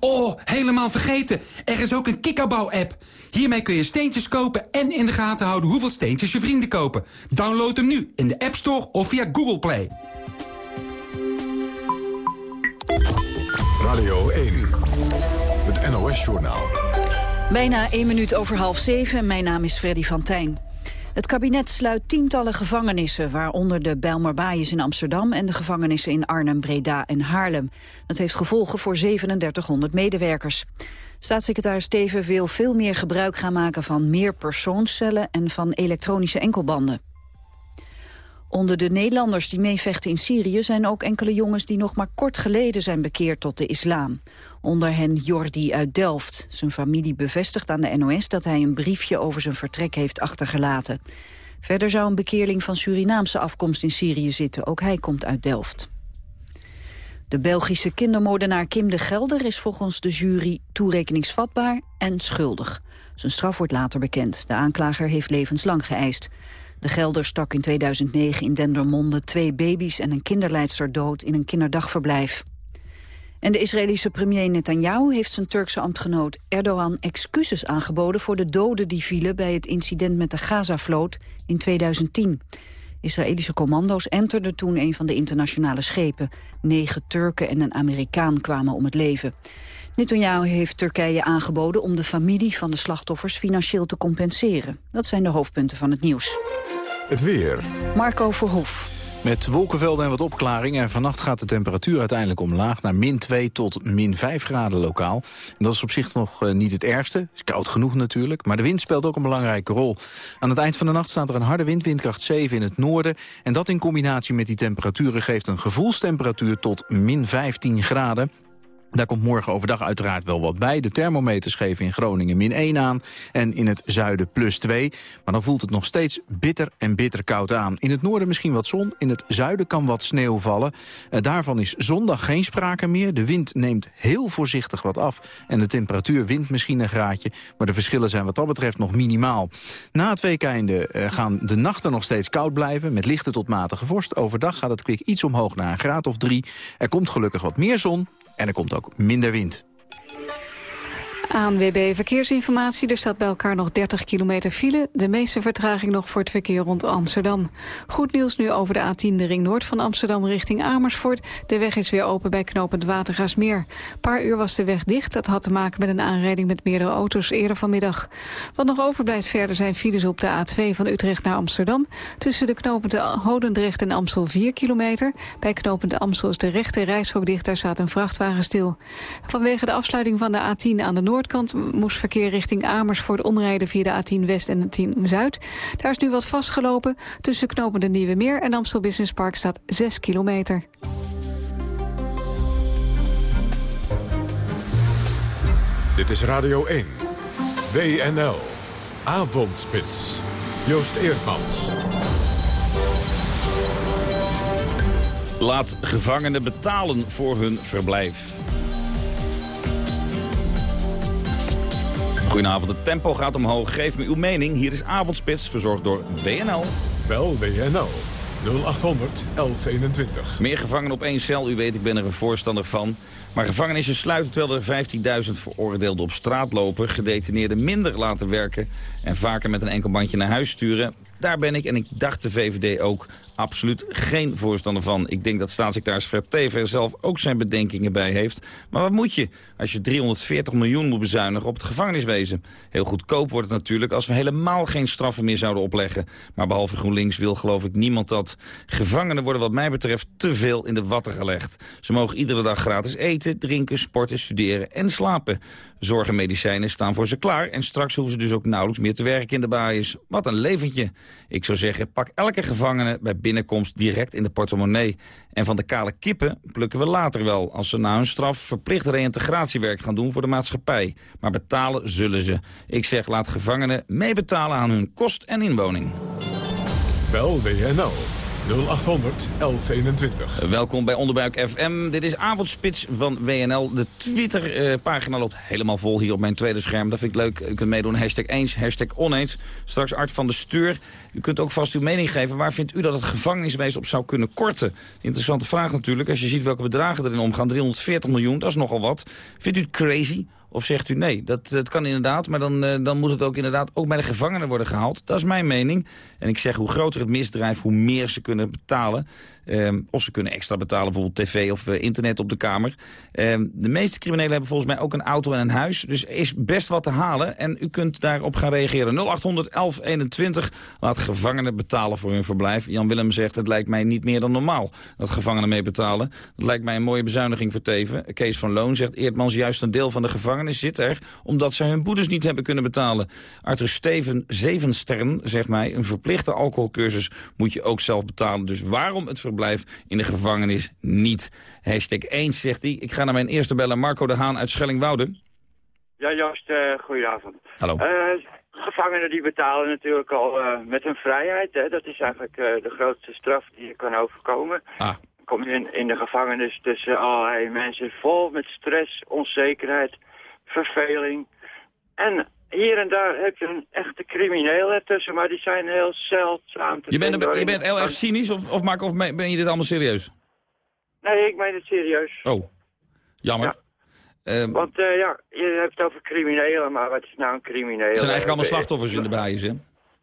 Oh, helemaal vergeten. Er is ook een kikkerbouw-app. Hiermee kun je steentjes kopen en in de gaten houden hoeveel steentjes je vrienden kopen. Download hem nu in de App Store of via Google Play. Radio 1, het NOS-journaal. Bijna één minuut over half zeven. Mijn naam is Freddy van Tijn. Het kabinet sluit tientallen gevangenissen, waaronder de Bijlmerbaaiers in Amsterdam en de gevangenissen in Arnhem, Breda en Haarlem. Dat heeft gevolgen voor 3700 medewerkers. Staatssecretaris Steven wil veel meer gebruik gaan maken van meer persoonscellen en van elektronische enkelbanden. Onder de Nederlanders die meevechten in Syrië zijn ook enkele jongens die nog maar kort geleden zijn bekeerd tot de islam. Onder hen Jordi uit Delft. Zijn familie bevestigt aan de NOS dat hij een briefje over zijn vertrek heeft achtergelaten. Verder zou een bekeerling van Surinaamse afkomst in Syrië zitten. Ook hij komt uit Delft. De Belgische kindermoordenaar Kim de Gelder is volgens de jury toerekeningsvatbaar en schuldig. Zijn straf wordt later bekend. De aanklager heeft levenslang geëist. De Gelder stak in 2009 in Dendermonde twee baby's en een kinderleidster dood in een kinderdagverblijf. En de Israëlische premier Netanyahu heeft zijn Turkse ambtgenoot Erdogan excuses aangeboden voor de doden die vielen bij het incident met de Gazavloot in 2010. Israëlische commando's enterden toen een van de internationale schepen. Negen Turken en een Amerikaan kwamen om het leven. Netanyahu heeft Turkije aangeboden om de familie van de slachtoffers financieel te compenseren. Dat zijn de hoofdpunten van het nieuws. Het weer. Marco Verhoef. Met wolkenvelden en wat opklaring. En vannacht gaat de temperatuur uiteindelijk omlaag naar min 2 tot min 5 graden lokaal. En dat is op zich nog uh, niet het ergste. Het is koud genoeg natuurlijk. Maar de wind speelt ook een belangrijke rol. Aan het eind van de nacht staat er een harde wind, windkracht 7 in het noorden. En dat in combinatie met die temperaturen geeft een gevoelstemperatuur tot min 15 graden. Daar komt morgen overdag uiteraard wel wat bij. De thermometers geven in Groningen min 1 aan en in het zuiden plus 2. Maar dan voelt het nog steeds bitter en bitter koud aan. In het noorden misschien wat zon, in het zuiden kan wat sneeuw vallen. Uh, daarvan is zondag geen sprake meer. De wind neemt heel voorzichtig wat af en de temperatuur wint misschien een graadje. Maar de verschillen zijn wat dat betreft nog minimaal. Na het weekeinde uh, gaan de nachten nog steeds koud blijven met lichte tot matige vorst. Overdag gaat het kwik iets omhoog naar een graad of drie. Er komt gelukkig wat meer zon en er komt ook minder wind. ANWB Verkeersinformatie. Er staat bij elkaar nog 30 kilometer file. De meeste vertraging nog voor het verkeer rond Amsterdam. Goed nieuws nu over de A10, de ring noord van Amsterdam richting Amersfoort. De weg is weer open bij knooppunt Watergaasmeer. Een paar uur was de weg dicht. Dat had te maken met een aanrijding met meerdere auto's eerder vanmiddag. Wat nog overblijft verder zijn files op de A2 van Utrecht naar Amsterdam. Tussen de knooppunten Hodendrecht en Amstel 4 kilometer. Bij knooppunt Amstel is de rechte reishok dicht. Daar staat een vrachtwagen stil. Vanwege de afsluiting van de A10 aan de noord noordkant moest verkeer richting Amersfoort omrijden via de A10 West en de A10 Zuid. Daar is nu wat vastgelopen. Tussen knopen de Nieuwe Meer en Amstel Business Park staat 6 kilometer. Dit is Radio 1. WNL. Avondspits. Joost Eerdmans. Laat gevangenen betalen voor hun verblijf. Goedenavond, het tempo gaat omhoog. Geef me uw mening. Hier is Avondspits, verzorgd door WNL. Bel WNL 0800 1121. Meer gevangenen op één cel, u weet, ik ben er een voorstander van. Maar gevangenissen sluiten terwijl er 15.000 veroordeelden op straat lopen... gedetineerden minder laten werken en vaker met een enkel bandje naar huis sturen. Daar ben ik, en ik dacht de VVD ook, absoluut geen voorstander van. Ik denk dat staatssecretaris Fred Tever er zelf ook zijn bedenkingen bij heeft. Maar wat moet je als je 340 miljoen moet bezuinigen op het gevangeniswezen? Heel goedkoop wordt het natuurlijk als we helemaal geen straffen meer zouden opleggen. Maar behalve GroenLinks wil geloof ik niemand dat. Gevangenen worden wat mij betreft te veel in de watten gelegd. Ze mogen iedere dag gratis eten, drinken, sporten, studeren en slapen. Zorg en medicijnen staan voor ze klaar. En straks hoeven ze dus ook nauwelijks meer te werken in de baaiers. Wat een leventje. Ik zou zeggen, pak elke gevangene bij binnenkomst direct in de portemonnee. En van de kale kippen plukken we later wel... als ze na hun straf verplicht reïntegratiewerk gaan doen voor de maatschappij. Maar betalen zullen ze. Ik zeg, laat gevangenen meebetalen aan hun kost en inwoning. Bel WNL 0800 1121. Welkom bij Onderbuik FM. Dit is Avondspits van WNL. De Twitter-pagina loopt helemaal vol hier op mijn tweede scherm. Dat vind ik leuk. U kunt meedoen. Hashtag eens, hashtag oneens. Straks Art van de Stuur. U kunt ook vast uw mening geven. Waar vindt u dat het gevangeniswezen op zou kunnen korten? Interessante vraag natuurlijk. Als je ziet welke bedragen erin omgaan. 340 miljoen, dat is nogal wat. Vindt u het crazy? Of zegt u nee, dat, kan inderdaad, maar dan, eh, dan moet het ook inderdaad ook bij de gevangenen worden gehaald. Dat is mijn mening. En ik zeg, hoe groter het misdrijf, hoe meer ze kunnen betalen. Ehm, of ze kunnen extra betalen, bijvoorbeeld tv of eh, internet op de kamer. Ehm, de meeste criminelen hebben volgens mij ook een auto en een huis. Dus is best wat te halen. En u kunt daarop gaan reageren. 0800 1121. Laat gevangenen betalen voor hun verblijf. Jan Willem zegt, het lijkt mij niet meer dan normaal dat gevangenen mee betalen. Dat lijkt mij een mooie bezuiniging voor Teven. Kees van Loon zegt, Eerdmans juist een deel van de gevangenis zit er... omdat ze hun boetes niet hebben kunnen betalen. Arthur Steven Zevenstern zegt mij, een verplichte alcoholcursus moet je ook zelf betalen. Dus waarom het verblijf in de gevangenis niet? Hashtag eens, zegt hij. Ik ga naar mijn eerste bellen, Marco de Haan uit Schellingwoude. Ja, Joost, eh goedenavond. Hallo. Eh, gevangenen die betalen natuurlijk al eh, met hun vrijheid. Hè. Dat is eigenlijk de grootste straf die je kan overkomen. Ah. Kom je in, in de gevangenis tussen allerlei mensen vol met stress, onzekerheid, verveling. En hier en daar heb je een echte crimineel ertussen, maar die zijn heel zeldzaam te Je bent, vinden je bent heel erg cynisch of, of, Marco, of ben je dit allemaal serieus? Nee, ik meen het serieus. Oh, jammer. Ehm, Want eh, ja, je hebt het over criminelen, maar wat is nou een crimineel? het zijn eigenlijk allemaal Eh, slachtoffers in de baaiers, hè?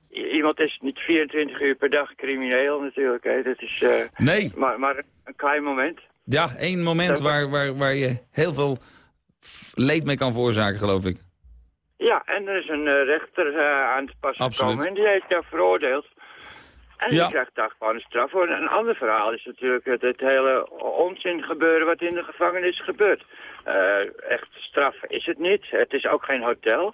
Iemand is niet 24 uur per dag crimineel natuurlijk. Hè. Dat is eh, Nee. maar, maar een klein moment. Ja, één moment waar, waar, waar je heel veel leed mee kan veroorzaken, geloof ik. Ja, en er is een eh, rechter eh, aan te pas Absoluut. gekomen en die heeft jou veroordeeld. En Ja. die krijgt daar gewoon een straf voor. Een ander verhaal is natuurlijk het, het hele onzin gebeuren wat in de gevangenis gebeurt. Eh, echt straf is het niet. Het is ook geen hotel.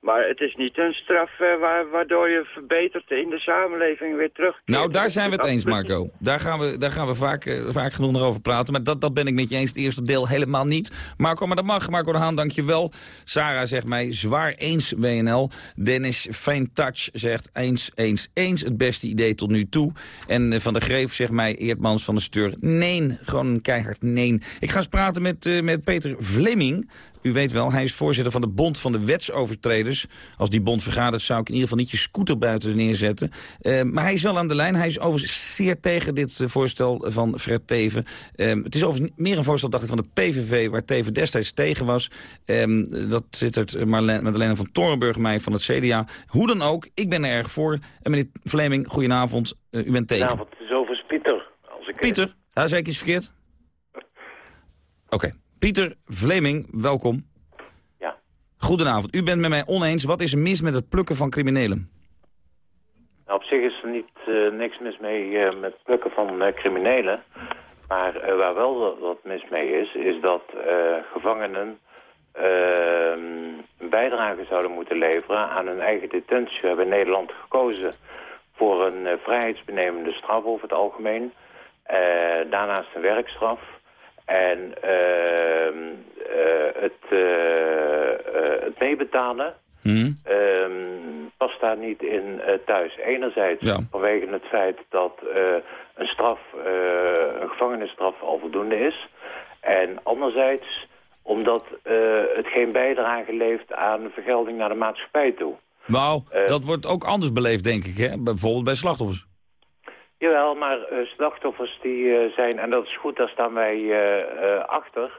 Maar het is niet een straf eh, waar, waardoor je verbetert in de samenleving weer terug. Nou, daar zijn we het eens, Marco. Daar gaan we, daar gaan we vaak, eh, vaak genoeg nog over praten. Maar dat, dat ben ik met je eens. Het eerste deel helemaal niet. Marco, maar dat mag. Marco de Haan, dank je wel. Sarah zegt mij zwaar eens WNL. Dennis Fijn Touch zegt eens, eens, eens. Het beste idee tot nu toe. En eh, Van der Greef zegt mij Eerdmans van de Steur. Nee, gewoon een keihard nee. Ik ga eens praten met, met Peter Vlemming. U weet wel, hij is voorzitter van de Bond van de Wetsovertreders. Als die bond vergadert zou ik in ieder geval niet je scooter buiten neerzetten. Eh, maar hij is wel aan de lijn. Hij is overigens zeer tegen dit eh, voorstel van Fred Teven. Eh, het is overigens meer een voorstel, dacht ik, van de PVV... waar Teven destijds tegen was. Eh, dat zit er Marlene, Madeleine van Torenburg mij van het CDA. Hoe dan ook, ik ben er erg voor. En meneer Vleming, goedenavond. Eh, u bent tegen. Goedenavond, het is Pieter. Als ik Pieter, ja, zei ik iets verkeerd? Oké. Pieter Vleming, welkom. Ja. Goedenavond. U bent met mij oneens. Wat is er mis met het plukken van criminelen? Nou, op zich is er niet, eh, niks mis mee eh, met het plukken van eh, criminelen. Maar waar wel wat- mis mee is, is dat gevangenen ehm, een bijdrage zouden moeten leveren aan hun eigen detentie. We hebben in Nederland gekozen voor een vrijheidsbenemende straf over het algemeen. Daarnaast een werkstraf. En ehm, eh, het, eh, eh, het meebetalen ehm, past daar niet in thuis. Enerzijds Ja. vanwege het feit dat een straf, een gevangenisstraf al voldoende is. En anderzijds omdat het geen bijdrage levert aan de vergelding naar de maatschappij toe. Nou, dat wordt ook anders beleefd, denk ik. Hè? Bijvoorbeeld bij slachtoffers. Jawel, maar eh, slachtoffers die eh, zijn, en dat is goed, daar staan wij eh, achter,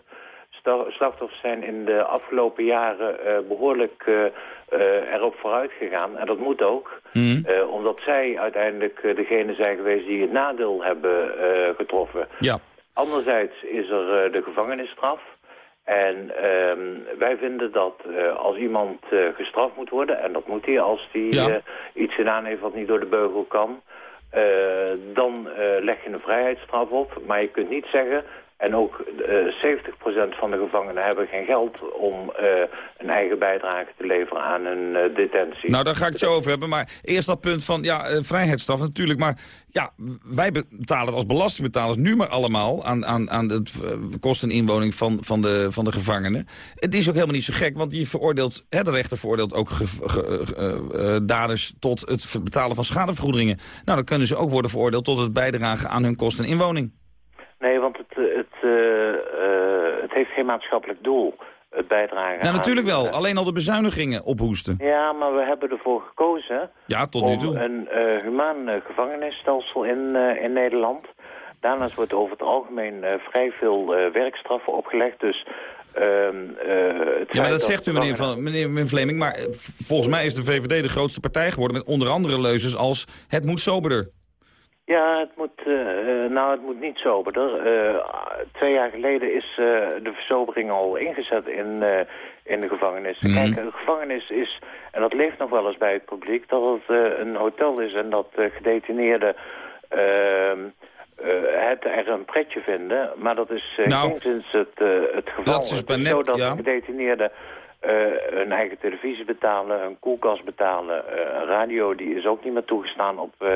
slachtoffers zijn in de afgelopen jaren eh, behoorlijk eh, eh, erop vooruit gegaan. En dat moet ook, Mhm. omdat zij uiteindelijk degene zijn geweest die het nadeel hebben getroffen. Ja. Anderzijds is er de gevangenisstraf. En ehm, wij vinden dat als iemand gestraft moet worden, en dat moet hij als hij Ja. iets gedaan heeft wat niet door de beugel kan, dan eh, leg je een vrijheidsstraf op. Maar je kunt niet zeggen, en ook eh 70% van de gevangenen hebben geen geld om eh, een eigen bijdrage te leveren aan hun eh, detentie. Nou, daar ga ik het zo over hebben. Maar eerst dat punt van ja, eh, vrijheidsstraf natuurlijk. Maar ja, wij betalen als belastingbetalers nu maar allemaal... aan, aan, aan het eh, inwoning van, van, de, van de gevangenen. Het is ook helemaal niet zo gek, want je veroordeelt, hè, de rechter veroordeelt ook ge- ge- eh, eh, daders... tot het betalen van schadevergoedingen. Nou, dan kunnen ze ook worden veroordeeld tot het bijdragen aan hun kosten en inwoning. Nee, want het, eh, het, eh, eh, het heeft geen maatschappelijk doel, het bijdragen Ja, natuurlijk wel. Alleen al de bezuinigingen ophoesten. Ja, maar we hebben ervoor gekozen Ja, tot nu om toe. een eh humaan gevangenisstelsel in, in Nederland. Daarnaast wordt over het algemeen vrij veel werkstraffen opgelegd. Dus ehm, eh, het Ja, maar dat zegt u, meneer, van, meneer, meneer Vleming. Maar volgens mij is de VVD de grootste partij geworden... met onder andere leuzes als het moet soberder. Ja, het moet, eh, nou, het moet niet soberder. Eh, twee jaar geleden is eh, de versobering al ingezet in, in de gevangenis. Mhm. Kijk, een gevangenis is, en dat leeft nog wel eens bij het publiek, dat het een hotel is en dat gedetineerden ehm, eh, het er een pretje vinden. Maar dat is Nou, sinds het, het geval. dat is net- zo dat ja. gedetineerden uh, hun eigen televisie betalen, hun koelkast betalen. Uh, radio die is ook niet meer toegestaan op, uh,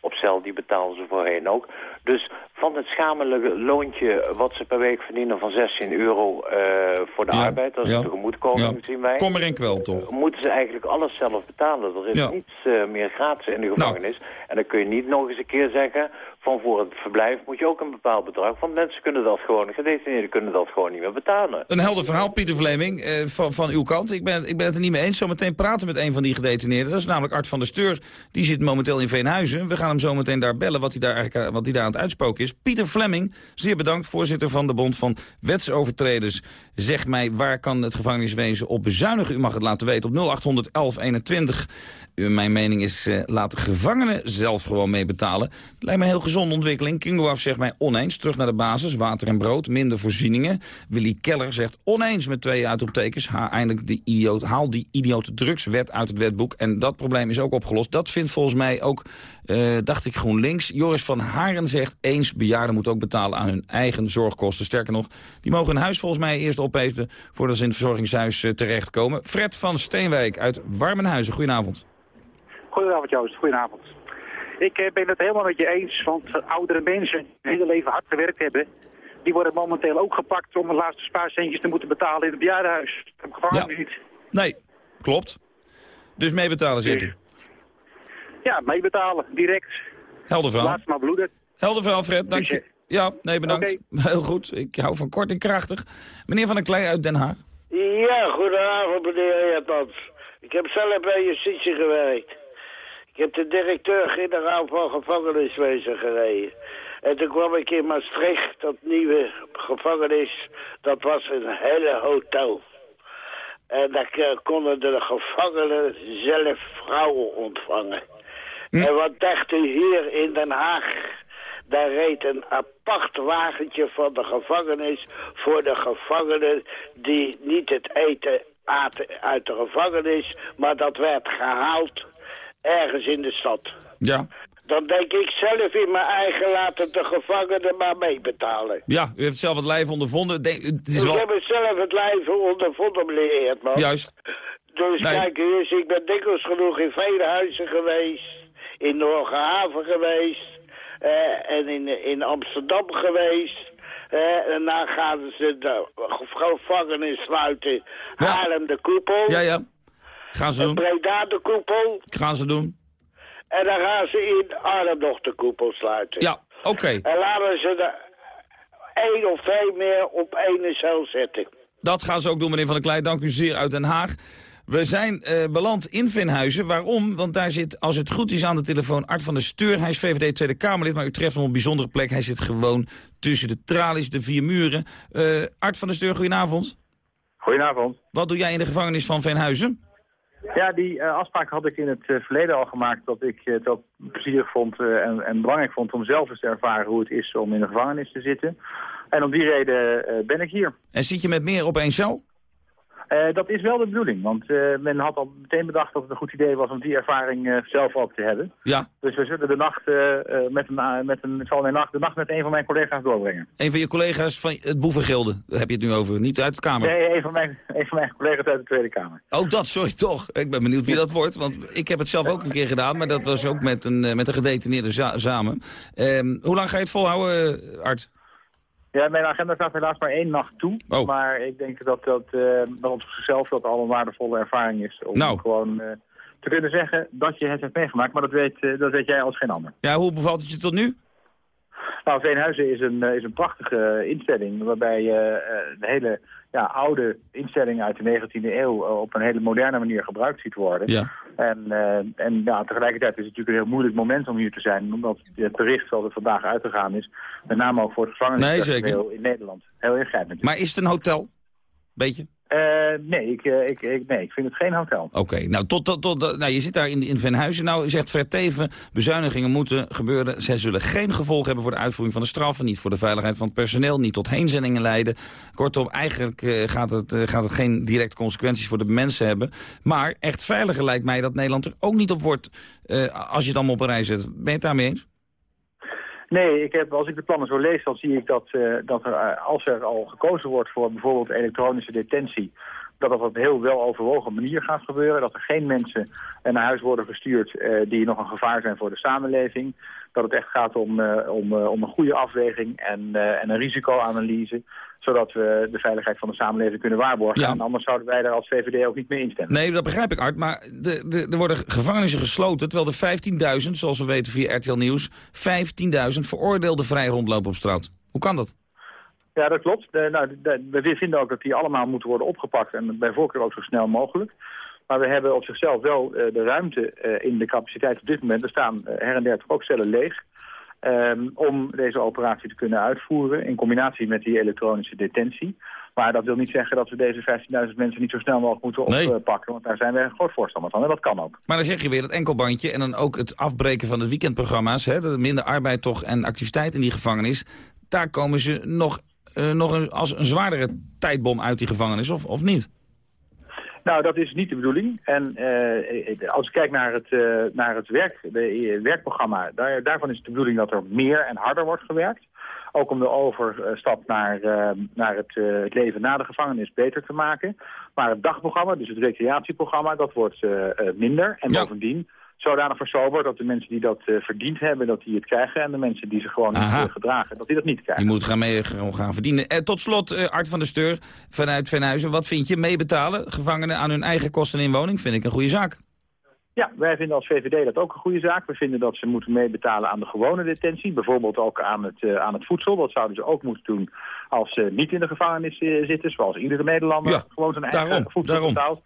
op cel, die betalen ze voorheen ook. Dus van het schamelijke loontje wat ze per week verdienen van 16 euro uh, voor de Ja, arbeid, dat is ja, tegemoetkoming, ja. zien wij. Kom er enkel wel, toch? Moeten ze eigenlijk alles zelf betalen. Er is. Nou. niets uh, meer gratis in de gevangenis. En dan kun je niet nog eens een keer zeggen... van voor het verblijf moet je ook een bepaald bedrag... want mensen kunnen dat gewoon, gedetineerden kunnen dat gewoon niet meer betalen. Een helder verhaal, Pieter Vleming, eh, van, van uw kant. Ik ben, ik ben het er niet mee eens. Zometeen praten met een van die gedetineerden. Dat is namelijk Art van der Steur. Die zit momenteel in Veenhuizen. We gaan hem zo meteen daar bellen wat hij daar, eigenlijk, eh, wat hij daar aan het uitspoken is. Pieter Vleming, zeer bedankt, voorzitter van de Bond van Wetsovertreders. Zeg mij, waar kan het gevangeniswezen op bezuinigen? U mag het laten weten op 0800 1121. Mijn mening is, eh, laat de gevangenen zelf gewoon mee betalen. Lijkt me een heel gezonde ontwikkeling. Kingoaf zegt mij oneens. Terug naar de basis. Water en brood. Minder voorzieningen. Willy Keller zegt oneens met twee uitroeptekens. Ha, eindelijk die idioot, haal die idiote drugswet uit het wetboek. En dat probleem is ook opgelost. Dat vindt volgens mij ook, eh, dacht ik, GroenLinks. Joris van Haren zegt eens. Bejaarden moeten ook betalen aan hun eigen zorgkosten. Sterker nog, die mogen hun huis volgens mij eerst opeten... voordat ze in het verzorgingshuis eh, terechtkomen. Fred van Steenwijk uit Warmenhuizen. Goedenavond. Goedenavond Joost, goedenavond. Ik eh, ben het helemaal met je eens, want eh, oudere mensen die hun hele leven hard gewerkt hebben, die worden momenteel ook gepakt om de laatste spaarcentjes te moeten betalen in het bejaardenhuis. Dat gevangen Ja. niet. Nee, klopt. Dus meebetalen, zegt u. Ja, meebetalen, direct. Helder verhaal. Laat maar bloeden. Helder verhaal, Fred. Dank je. Ja, nee, bedankt. Heel goed. Ik hou van kort en krachtig. Meneer Van der Klei uit Den Haag. Ja, goedenavond meneer Jatans. Ik heb zelf bij justitie gewerkt. Ik heb de directeur-generaal van gevangeniswezen gereden. En toen kwam ik in Maastricht, dat nieuwe gevangenis. Dat was een hele hotel. En daar eh, konden de gevangenen zelf vrouwen ontvangen. En wat dacht u hier in Den Haag? Daar reed een apart wagentje van de gevangenis voor de gevangenen die niet het eten aten uit de gevangenis, maar dat werd gehaald ergens in de stad. Ja. Dan denk ik zelf in mijn eigen laten de gevangenen maar meebetalen. Ja, u heeft zelf het lijf ondervonden. Denk- het is Ik wel... heb het zelf het lijf ondervonden, meneer Eertman. Juist. Dus Nee. kijk eens, ik ben dikwijls genoeg in Veenhuizen geweest, in Noorderhaven geweest, eh, en in, in Amsterdam geweest. Eh, en dan gaan ze de gevangenis sluiten. Haarlem de koepel, Ja, ja. Gaan ze en doen. Breda de koepel, Gaan ze doen. en dan gaan ze in Arnhem nog de koepel sluiten. Ja, oké. En laten ze er één of twee meer op één cel zetten. Dat gaan ze ook doen, meneer Van der Klei. Dank u zeer uit Den Haag. We zijn eh, beland in Venhuizen. Waarom? Want daar zit, als het goed is aan de telefoon, Art van der Steur. Hij is VVD Tweede Kamerlid, maar u treft hem op een bijzondere plek. Hij zit gewoon tussen de tralies, de vier muren. Eh, Art van der Steur, goedenavond. Goedenavond. Wat doe jij in de gevangenis van Venhuizen? Ja, die eh, afspraak had ik in het eh, verleden al gemaakt dat ik het ook plezierig vond eh, en, en belangrijk vond om zelf eens te ervaren hoe het is om in de gevangenis te zitten. En om die reden eh, ben ik hier. En zit je met meer op één cel? Eh, dat is wel de bedoeling, want eh, men had al meteen bedacht dat het een goed idee was om die ervaring eh, zelf ook te hebben. Ja. Dus we zullen de nacht, met een, met een, ik zal de nacht, de nacht met een van mijn collega's doorbrengen. Een van je collega's van het Boevengilde, daar heb je het nu over. Niet uit de Kamer. Nee, een van, mijn, een van mijn collega's uit de Tweede Kamer. Oh, dat, sorry, toch. Ik ben benieuwd wie dat wordt, want ik heb het zelf ook een keer gedaan, maar dat was ook met een, met een gedetineerde za- samen. Ehm, hoe lang ga je het volhouden, Art? Ja, mijn agenda staat helaas maar één nacht toe. Oh. Maar ik denk dat dat, eh, dat op zichzelf dat al een waardevolle ervaring is. Om Nou. gewoon eh, te kunnen zeggen dat je het hebt meegemaakt. Maar dat weet, eh, dat weet jij als geen ander. Ja, hoe bevalt het je tot nu? Nou, Veenhuizen is een, is een prachtige instelling. Waarbij je een hele ja, oude instelling uit de 19e eeuw eh, op een hele moderne manier gebruikt ziet worden. Ja. En, eh, en ja, tegelijkertijd is het natuurlijk een heel moeilijk moment om hier te zijn. Omdat het bericht zoals het vandaag uitgegaan is, met name ook voor het gevangenispersoneel zeker. in Nederland, heel ingrijpend. Maar is het een hotel? Beetje? Eh, nee, ik, eh, ik, ik, nee, ik vind het geen hotel. Oké, nou, tot, tot, tot, nou, je zit daar in, in Venhuizen. Nou, zegt Fred Teven, bezuinigingen moeten gebeuren. Zij zullen geen gevolg hebben voor de uitvoering van de straffen. Niet voor de veiligheid van het personeel. Niet tot heenzendingen leiden. Kortom, eigenlijk eh, gaat, het, eh, gaat het geen direct consequenties voor de mensen hebben. Maar echt veiliger lijkt mij dat Nederland er ook niet op wordt... eh, als je het allemaal op een rij zet. Ben je het daarmee eens? Nee, ik heb, als ik de plannen zo lees, dan zie ik dat, eh, dat er, eh, als er al gekozen wordt voor bijvoorbeeld elektronische detentie, dat dat op een heel wel overwogen manier gaat gebeuren. Dat er geen mensen eh, naar huis worden gestuurd die nog een gevaar zijn voor de samenleving. Dat het echt gaat om, om, om een goede afweging en, en een risicoanalyse, zodat we de veiligheid van de samenleving kunnen waarborgen. Ja. En anders zouden wij daar als VVD ook niet mee instemmen. Nee, dat begrijp ik, Art. Maar de, de, er worden gevangenissen gesloten... terwijl er 15.000, zoals we weten via RTL Nieuws... 15.000 veroordeelden vrij rondlopen op straat. Hoe kan dat? Ja, dat klopt. De, nou, we vinden ook dat die allemaal moeten worden opgepakt en bij voorkeur ook zo snel mogelijk. Maar we hebben op zichzelf wel eh, de ruimte eh, in de capaciteit op dit moment. Er staan eh, her en der ook cellen leeg. Ehm, om deze operatie te kunnen uitvoeren in combinatie met die elektronische detentie. Maar dat wil niet zeggen dat we deze 15.000 mensen niet zo snel mogelijk moeten Nee. oppakken. Want daar zijn we een groot voorstander van en dat kan ook. Maar dan zeg je weer dat enkelbandje en dan ook het afbreken van de weekendprogramma's... Hè, dat er minder arbeid toch en activiteit in die gevangenis... daar komen ze nog, eh, nog een, als een zwaardere tijdbom uit die gevangenis, of, of niet? Nou, dat is niet de bedoeling. En eh, als ik kijk naar het, eh, naar het werk, de, eh, werkprogramma, daar, daarvan is het de bedoeling dat er meer en harder wordt gewerkt. Ook om de overstap naar, naar het, het leven na de gevangenis beter te maken. Maar het dagprogramma, dus het recreatieprogramma, dat wordt minder. En bovendien zodanig versoberd dat de mensen die dat eh, verdiend hebben, dat die het krijgen. En de mensen die zich gewoon niet Aha. gedragen, dat die dat niet krijgen. Je moet gaan, mee, gaan verdienen. Eh, tot slot, eh, Art van der Steur vanuit Venhuizen. Wat vind je? Meebetalen gevangenen aan hun eigen kosten in woning? Vind ik een goede zaak. Ja, wij vinden als VVD dat ook een goede zaak. We vinden dat ze moeten meebetalen aan de gewone detentie. Bijvoorbeeld ook aan het, aan het voedsel. Dat zouden ze ook moeten doen als ze niet in de gevangenis zitten. Zoals iedere Nederlander Ja, gewoon zijn eigen daarom, voedsel daarom. betaalt.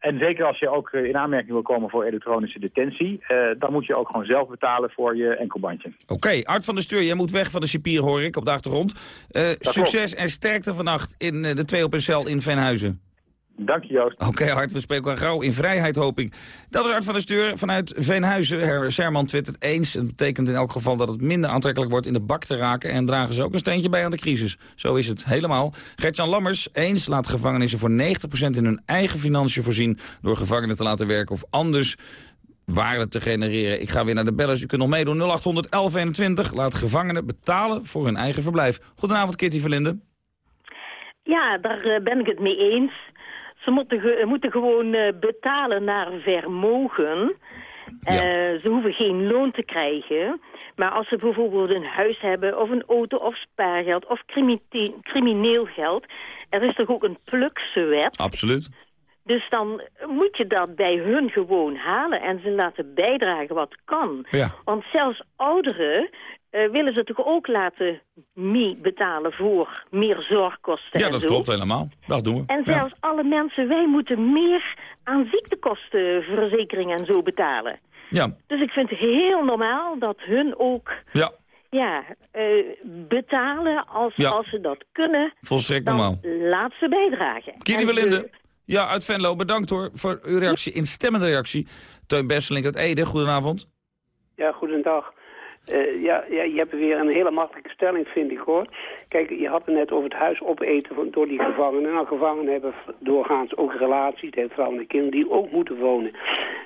En zeker als je ook eh, in aanmerking wil komen voor elektronische detentie... eh, dan moet je ook gewoon zelf betalen voor je enkelbandje. Oké, Art van der Steur, jij moet weg van de cipier, hoor ik, op de achtergrond. Eh, succes en sterkte vannacht in de twee op een cel in Venhuizen. Dank je, Joost. Oké, Art, we spreken elkaar gauw in vrijheid, hoop ik. Dat is Art van der Steur vanuit Veenhuizen. Herr Serman twittert eens. Het betekent in elk geval dat het minder aantrekkelijk wordt in de bak te raken... en dragen ze ook een steentje bij aan de crisis. Zo is het, helemaal. Gertjan Lammers, eens laat gevangenissen voor 90% in hun eigen financiën voorzien... door gevangenen te laten werken of anders waarde te genereren. Ik ga weer naar de bellers. U kunt nog meedoen 0800 1121. Laat gevangenen betalen voor hun eigen verblijf. Goedenavond, Kitty Verlinde. Ja, daar eh, ben ik het mee eens. Ze moeten, ge- moeten gewoon eh, betalen naar vermogen. Eh, ze hoeven geen loon te krijgen. Maar als ze bijvoorbeeld een huis hebben, of een auto, of spaargeld, of crimi- crimineel geld... er is toch ook een pluksewet? Absoluut. Dus dan moet je dat bij hun gewoon halen en ze laten bijdragen wat kan. Ja. Want zelfs ouderen eh, willen ze toch ook laten mee betalen voor meer zorgkosten Ja, dat zo. klopt helemaal. Dat doen we. En Ja. zelfs alle mensen, wij moeten meer aan ziektekostenverzekering en zo betalen. Ja, Dus ik vind het heel normaal dat hun ook ja, ja, eh, betalen als, Ja. als ze dat kunnen. volstrekt Dan normaal. laat ze bijdragen. Kitty En Verlinde, de- ja, uit Venlo, bedankt hoor voor uw reactie, instemmende reactie. Teun Besselink uit Ede, goedenavond. Ja, goedendag. Eh, ja, ja, je hebt weer een hele makkelijke stelling, vind ik hoor. Kijk, je had het net over het huis opeten van, door die gevangenen. Nou, gevangenen hebben doorgaans ook relaties, de vrouwen en de kinderen, die ook moeten wonen.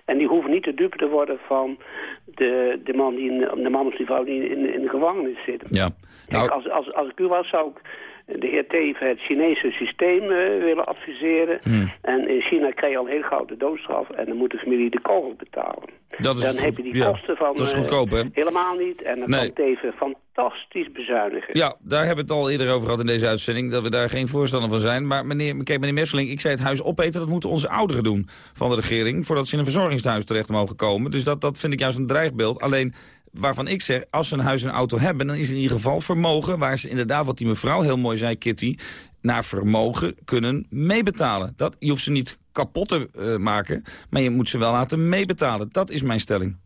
En die hoeven niet te dupe te worden van de, de man, die in, de man of die vrouw die in, in de gevangenis zit. Ja, Kijk, als, als, als ik u was, zou ik de heer Teven het Chinese systeem eh, willen adviseren. Hmm. En in China krijg je al heel gauw de doodstraf en dan moet de familie de kogel betalen. Dat is dan heb je die ja, kosten van dat is eh, goedkoop, hè? helemaal niet. En dan Nee. kan Teven fantastisch bezuinigen. Ja, daar hebben we het al eerder over gehad in deze uitzending, dat we daar geen voorstander van zijn. Maar meneer, kijk, meneer Messeling, ik zei het huis opeten, dat moeten onze ouderen doen van de regering, voordat ze in een verzorgingshuis terecht mogen komen. Dus dat, dat vind ik juist een dreigbeeld. Alleen, waarvan ik zeg, als ze een huis en een auto hebben, dan is in ieder geval vermogen, waar ze inderdaad, wat die mevrouw heel mooi zei, Kitty, naar vermogen kunnen meebetalen. Dat, je hoeft ze niet kapot te eh, maken, maar je moet ze wel laten meebetalen. Dat is mijn stelling.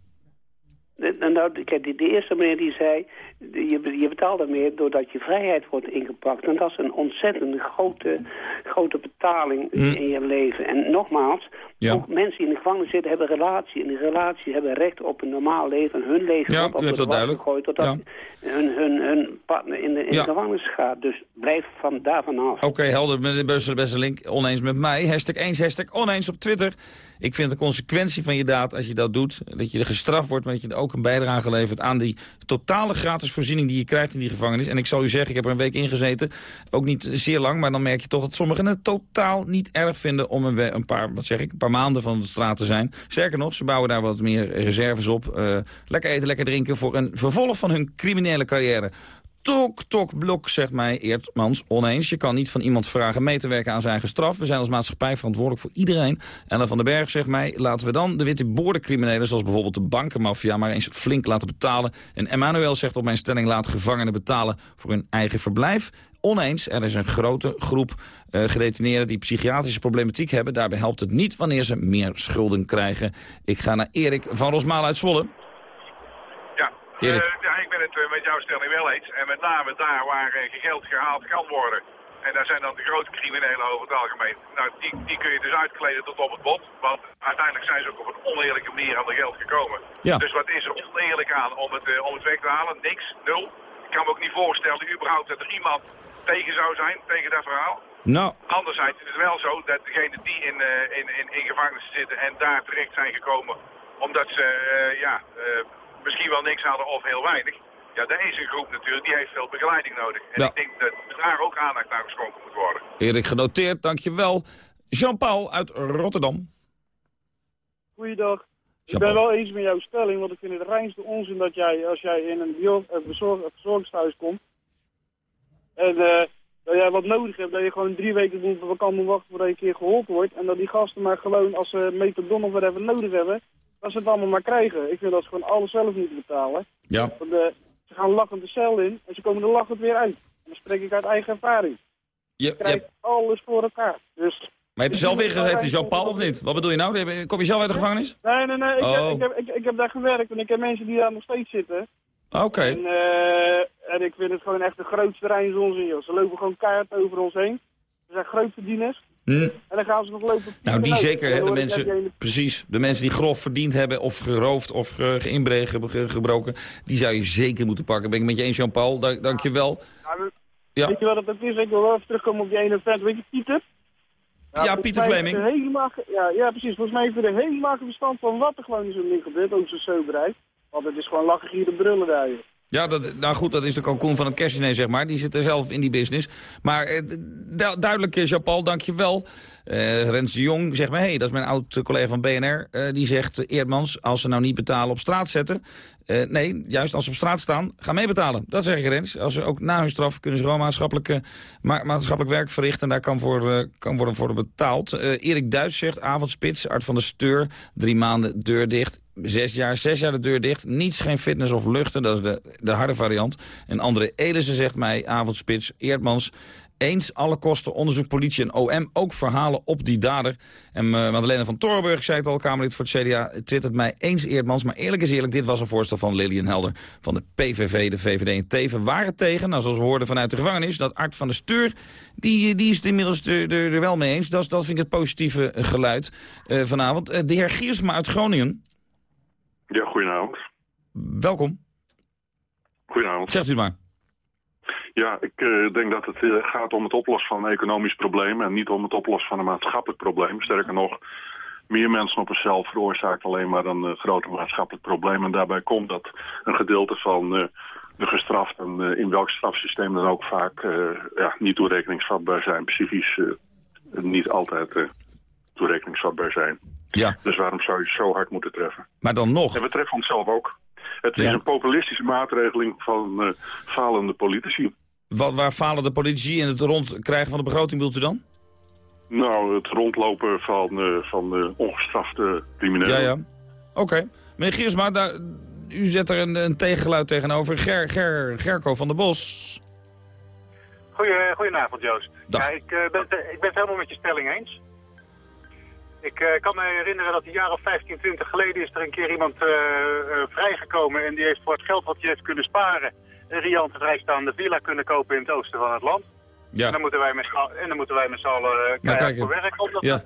Nou, kijk, die, de eerste meneer die zei, je, je betaalt daarmee doordat je vrijheid wordt ingepakt. En dat is een ontzettend grote, grote betaling Mm. in je leven. En nogmaals, Ja. ook mensen die in de gevangenis zitten hebben relatie. En die relatie hebben recht op een normaal leven. En hun leven Ja, wordt op heeft de dat gegooid totdat hun, hun, hun partner in de, in de gevangenis gaat. Dus blijf van daarvan af. Oké, helder. Meneer Beusselen, beste link. Oneens met mij. Hashtag eens, hashtag oneens op Twitter. Ik vind de consequentie van je daad, als je dat doet... dat je er gestraft wordt, maar dat je er ook een bijdrage levert... aan die totale gratis voorziening die je krijgt in die gevangenis. En ik zal u zeggen, ik heb er een week in gezeten. Ook niet zeer lang, maar dan merk je toch dat sommigen het totaal niet erg vinden... om een, een paar, wat zeg ik, een paar maanden van de straat te zijn. Sterker nog, ze bouwen daar wat meer reserves op. Eh, lekker eten, lekker drinken voor een vervolg van hun criminele carrière. Tok, tok, blok, zegt mij Eertmans oneens. Je kan niet van iemand vragen mee te werken aan zijn eigen straf. We zijn als maatschappij verantwoordelijk voor iedereen. Ellen van den Berg zegt mij, laten we dan de witte boordencriminelen... zoals bijvoorbeeld de bankenmafia, maar eens flink laten betalen. En Emmanuel zegt op mijn stelling, laat gevangenen betalen voor hun eigen verblijf. Oneens, er is een grote groep eh gedetineerden die psychiatrische problematiek hebben. Daarbij helpt het niet wanneer ze meer schulden krijgen. Ik ga naar Erik van Rosmaal uit Zwolle. Ja, eh, ja, ik ben het eh, met jouw stelling wel eens. En met name daar waar eh, geld gehaald kan worden. En daar zijn dan de grote criminelen over het algemeen. Nou, die, die kun je dus uitkleden tot op het bot. Want uiteindelijk zijn ze ook op een oneerlijke manier aan de geld gekomen. Ja. Dus wat is er oneerlijk aan om het, om het weg te halen? Niks, nul. Ik kan me ook niet voorstellen überhaupt dat er iemand tegen zou zijn, tegen dat verhaal. Nou, Anderzijds is het wel zo dat degenen die in, in, in, in gevangenis zitten en daar terecht zijn gekomen omdat ze ja, misschien wel niks hadden of heel weinig. Ja, daar is een groep natuurlijk, die heeft veel begeleiding nodig. En Ja. ik denk dat daar ook aandacht naar geschonken moet worden. Erik genoteerd, dankjewel. Jean-Paul uit Rotterdam. Goeiedag. Ik ben wel eens met jouw stelling, want ik vind het reinste onzin dat jij, als jij in een, bio- een verzorg, een verzorgingshuis komt en eh, dat jij wat nodig hebt, dat je gewoon drie weken moet, kan moet wachten voordat je een keer geholpen wordt en dat die gasten maar gewoon, als ze metadon of whatever nodig hebben, dat ze het allemaal maar krijgen. Ik vind dat ze gewoon alles zelf moeten betalen. Ja. Want, eh, ze gaan lachend de cel in en ze komen er lachend weer uit. En dan spreek ik uit eigen ervaring. Je, krijgt alles voor elkaar. Dus maar je hebt zelf ingezeten, Jean-Paul, of niet? Wat bedoel je nou? Kom je zelf uit de gevangenis? Nee, nee, nee. Ik, Oh. heb, ik, heb, ik, ik heb daar gewerkt en ik heb mensen die daar nog steeds zitten. Oké. En, eh, en ik vind het gewoon echt de grootste onzin, joh. Ze lopen gewoon kaart over ons heen. Ze zijn grootverdieners. Hm. En dan gaan ze nog lopen... Nou, die zeker, hè, de mensen, precies. De mensen die grof verdiend hebben of geroofd of ge, gebroken, die zou je zeker moeten pakken. Ben ik met je eens, Jean-Paul. Dank, dank je wel. Ja. Weet je wat het ook is? Ik wil wel even terugkomen op die ene vent. Weet je, Pieter? Ja, Pieter Fleming. Helemaal, ja, ja, precies. Volgens mij heeft hij er helemaal geen verstand van wat er gewoon in zo'n ding gebeurt. Ook zijn soberheid. Want het is gewoon lachen, gieren, brullen daar, joh. Ja, dat, nou goed, dat is de kalkoen van het kerstdiner, zeg maar. Die zit er zelf in die business. Maar eh, du- duidelijk, eh, Jean-Paul, dank je wel. Eh, Rens de Jong zegt me, hey, dat is mijn oud-collega van BNR. die zegt, Eerdmans, als ze nou niet betalen op straat zetten... nee, juist als ze op straat staan, ga meebetalen. Dat zeg ik, Rens. Als ze ook na hun straf kunnen ze gewoon maatschappelijk, ma- maatschappelijk werk verrichten... en daar kan, voor, kan worden voor betaald. Erik Duits zegt, avondspits, Art van de Steur... drie maanden deur dicht... Zes jaar, zes jaar de deur dicht. Niets, geen fitness of luchten. Dat is de, de harde variant. En André Elissen zegt mij, avondspits, Eerdmans. Eens alle kosten, onderzoek, politie en OM ook verhalen op die dader. En uh, Madeleine van Torenburg, zei het al, Kamerlid voor het CDA, twittert mij eens Eerdmans. Maar eerlijk is eerlijk, dit was een voorstel van Lilian Helder van de PVV, de VVD en Teven waren tegen. Nou, zoals we hoorden vanuit de gevangenis, dat Art van de Steur, die, die is het inmiddels er, er, wel mee eens. Dat, dat vind ik het positieve geluid uh, vanavond. De heer Giersma uit Groningen. Ja, goedenavond. Welkom. Goedenavond. Zegt u maar. Ja, ik uh, denk dat het uh, gaat om het oplossen van een economisch probleem... en niet om het oplossen van een maatschappelijk probleem. Sterker nog, meer mensen op een cel veroorzaakt alleen maar een uh, groter maatschappelijk probleem. En daarbij komt dat een gedeelte van de gestraften... in welk strafsysteem dan ook vaak ja, niet toerekeningsvatbaar zijn. Psychisch niet altijd toerekeningsvatbaar zijn. Ja. Dus waarom zou je zo hard moeten treffen? Maar dan nog... En we treffen onszelf ook. Het is een populistische maatregeling van uh, falende politici. Wat, waar falen de politici in het rondkrijgen van de begroting, wilt u dan? Nou, het rondlopen van, uh, van uh, ongestrafte criminelen. Ja, ja. Oké. Okay. Meneer Giersma, daar, u zet er een, een tegengeluid tegenover. Ger, Ger, Gerco van der Bos. Goeie, goedenavond, Joost. Dag. Ja, ik, ben, ik ben het helemaal met je stelling eens. Ik uh, kan me herinneren dat een jaar of 15, 20 geleden is er een keer iemand uh, uh, vrijgekomen. En die heeft voor het geld wat hij heeft kunnen sparen een riant vrijstaande villa kunnen kopen in het oosten van het land. Ja. En dan moeten wij met, en dan moeten wij met z'n allen keihard voor werk. Omdat ja.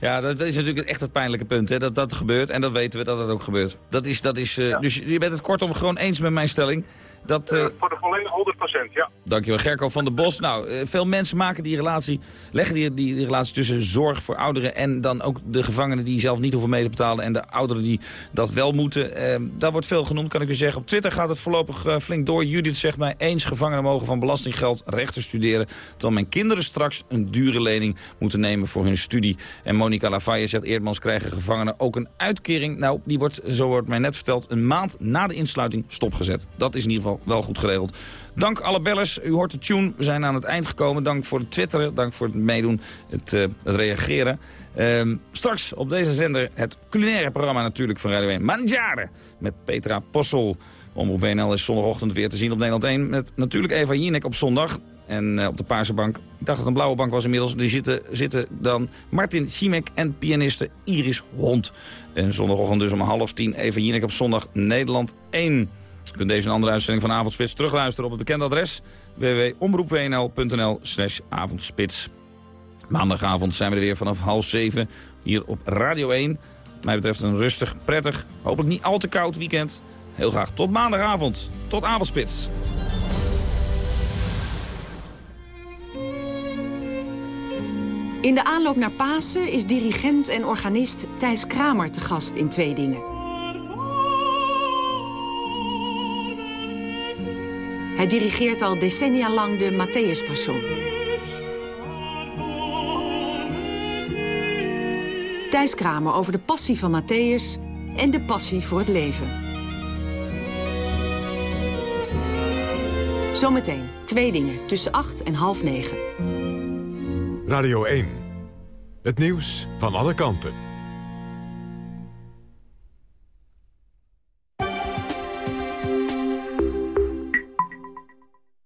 Ja, dat is natuurlijk echt het pijnlijke punt. Hè? Dat dat gebeurt. En dat weten we dat dat ook gebeurt. Dat is, dat is, ja. Dus je bent het kortom gewoon eens met mijn stelling. Dat, uh, voor de volledige 100%, ja. Dankjewel, Gerco van der Bos. Nou, uh, veel mensen maken die relatie, leggen die, die, die, relatie tussen zorg voor ouderen... en dan ook de gevangenen die zelf niet hoeven mee te betalen... en de ouderen die dat wel moeten. Uh, daar wordt veel genoemd, kan ik u zeggen. Op Twitter gaat het voorlopig flink door. Judith zegt mij, eens gevangenen mogen van belastinggeld rechten studeren... terwijl mijn kinderen straks een dure lening moeten nemen voor hun studie. En Monica Lavalle zegt, Eerdmans krijgen gevangenen ook een uitkering. Nou, die wordt, zo wordt mij net verteld, een maand na de insluiting stopgezet. Dat is in ieder geval wel goed geregeld. Dank alle bellers. U hoort de tune. We zijn aan het eind gekomen. Dank voor het twitteren. Dank voor het meedoen. Het, uh, het reageren. Um, straks op deze zender het culinaire programma natuurlijk van Radio 1. Mangiare met Petra Possel. Omroep WNL is zondagochtend weer te zien op Nederland 1. Met natuurlijk Eva Jinek op zondag. En uh, op de Paarse Bank, ik dacht dat het een blauwe bank was inmiddels... die zitten, zitten dan Martin Siemek en pianiste Iris Hond. En zondagochtend dus om half tien Eva Jinek op zondag Nederland 1. Je kunt deze en andere uitzending van Avondspits terugluisteren op het bekende adres www.omroepwnl.nl slash avondspits. Maandagavond zijn we er weer vanaf half zeven hier op Radio 1. Wat mij betreft een rustig, prettig, hopelijk niet al te koud weekend. Heel graag tot maandagavond, tot avondspits. In de aanloop naar Pasen is dirigent en organist Thijs Kramer te gast in Twee Dingen. Hij dirigeert al decennia lang de Matthäus-persoon. Thijs Kramer over de passie van Matthäus en de passie voor het leven. Zometeen, twee dingen, tussen acht en half negen. Radio 1. Het nieuws van alle kanten.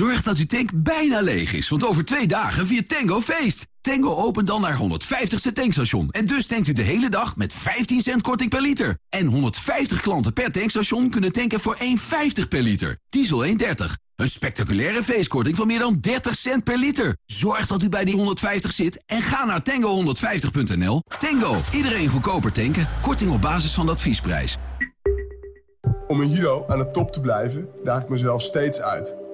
Zorg dat uw tank bijna leeg is, want over twee dagen viert Tango feest. Tango opent dan naar 150ste tankstation. En dus tankt u de hele dag met 15 cent korting per liter. En 150 klanten per tankstation kunnen tanken voor 1,50 per liter. Diesel 1,30. Een spectaculaire feestkorting van meer dan 30 cent per liter. Zorg dat u bij die 150 zit en ga naar tango150.nl. Tango, iedereen goedkoper tanken. Korting op basis van de adviesprijs. Om in judo aan de top te blijven, daag ik mezelf steeds uit.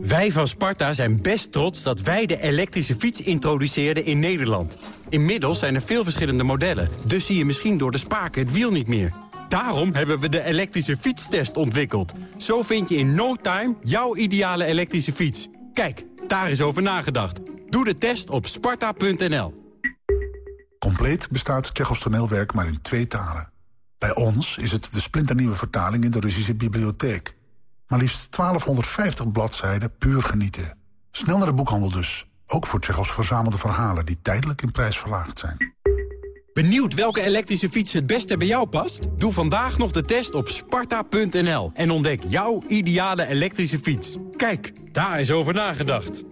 Wij van Sparta zijn best trots dat wij de elektrische fiets introduceerden in Nederland. Inmiddels zijn er veel verschillende modellen, dus zie je misschien door de spaken het wiel niet meer. Daarom hebben we de elektrische fietstest ontwikkeld. Zo vind je in no time jouw ideale elektrische fiets. Kijk, daar is over nagedacht. Doe de test op sparta.nl. Compleet bestaat Tsjechos toneelwerk maar in twee talen. Bij ons is het de splinternieuwe vertaling in de Russische bibliotheek. Maar liefst 1250 bladzijden puur genieten. Snel naar de boekhandel dus. Ook voor Tsjechos verzamelde verhalen die tijdelijk in prijs verlaagd zijn. Benieuwd welke elektrische fiets het beste bij jou past? Doe vandaag nog de test op sparta.nl en ontdek jouw ideale elektrische fiets. Kijk, daar is over nagedacht.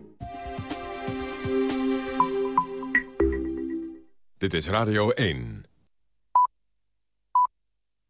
Dit is Radio 1.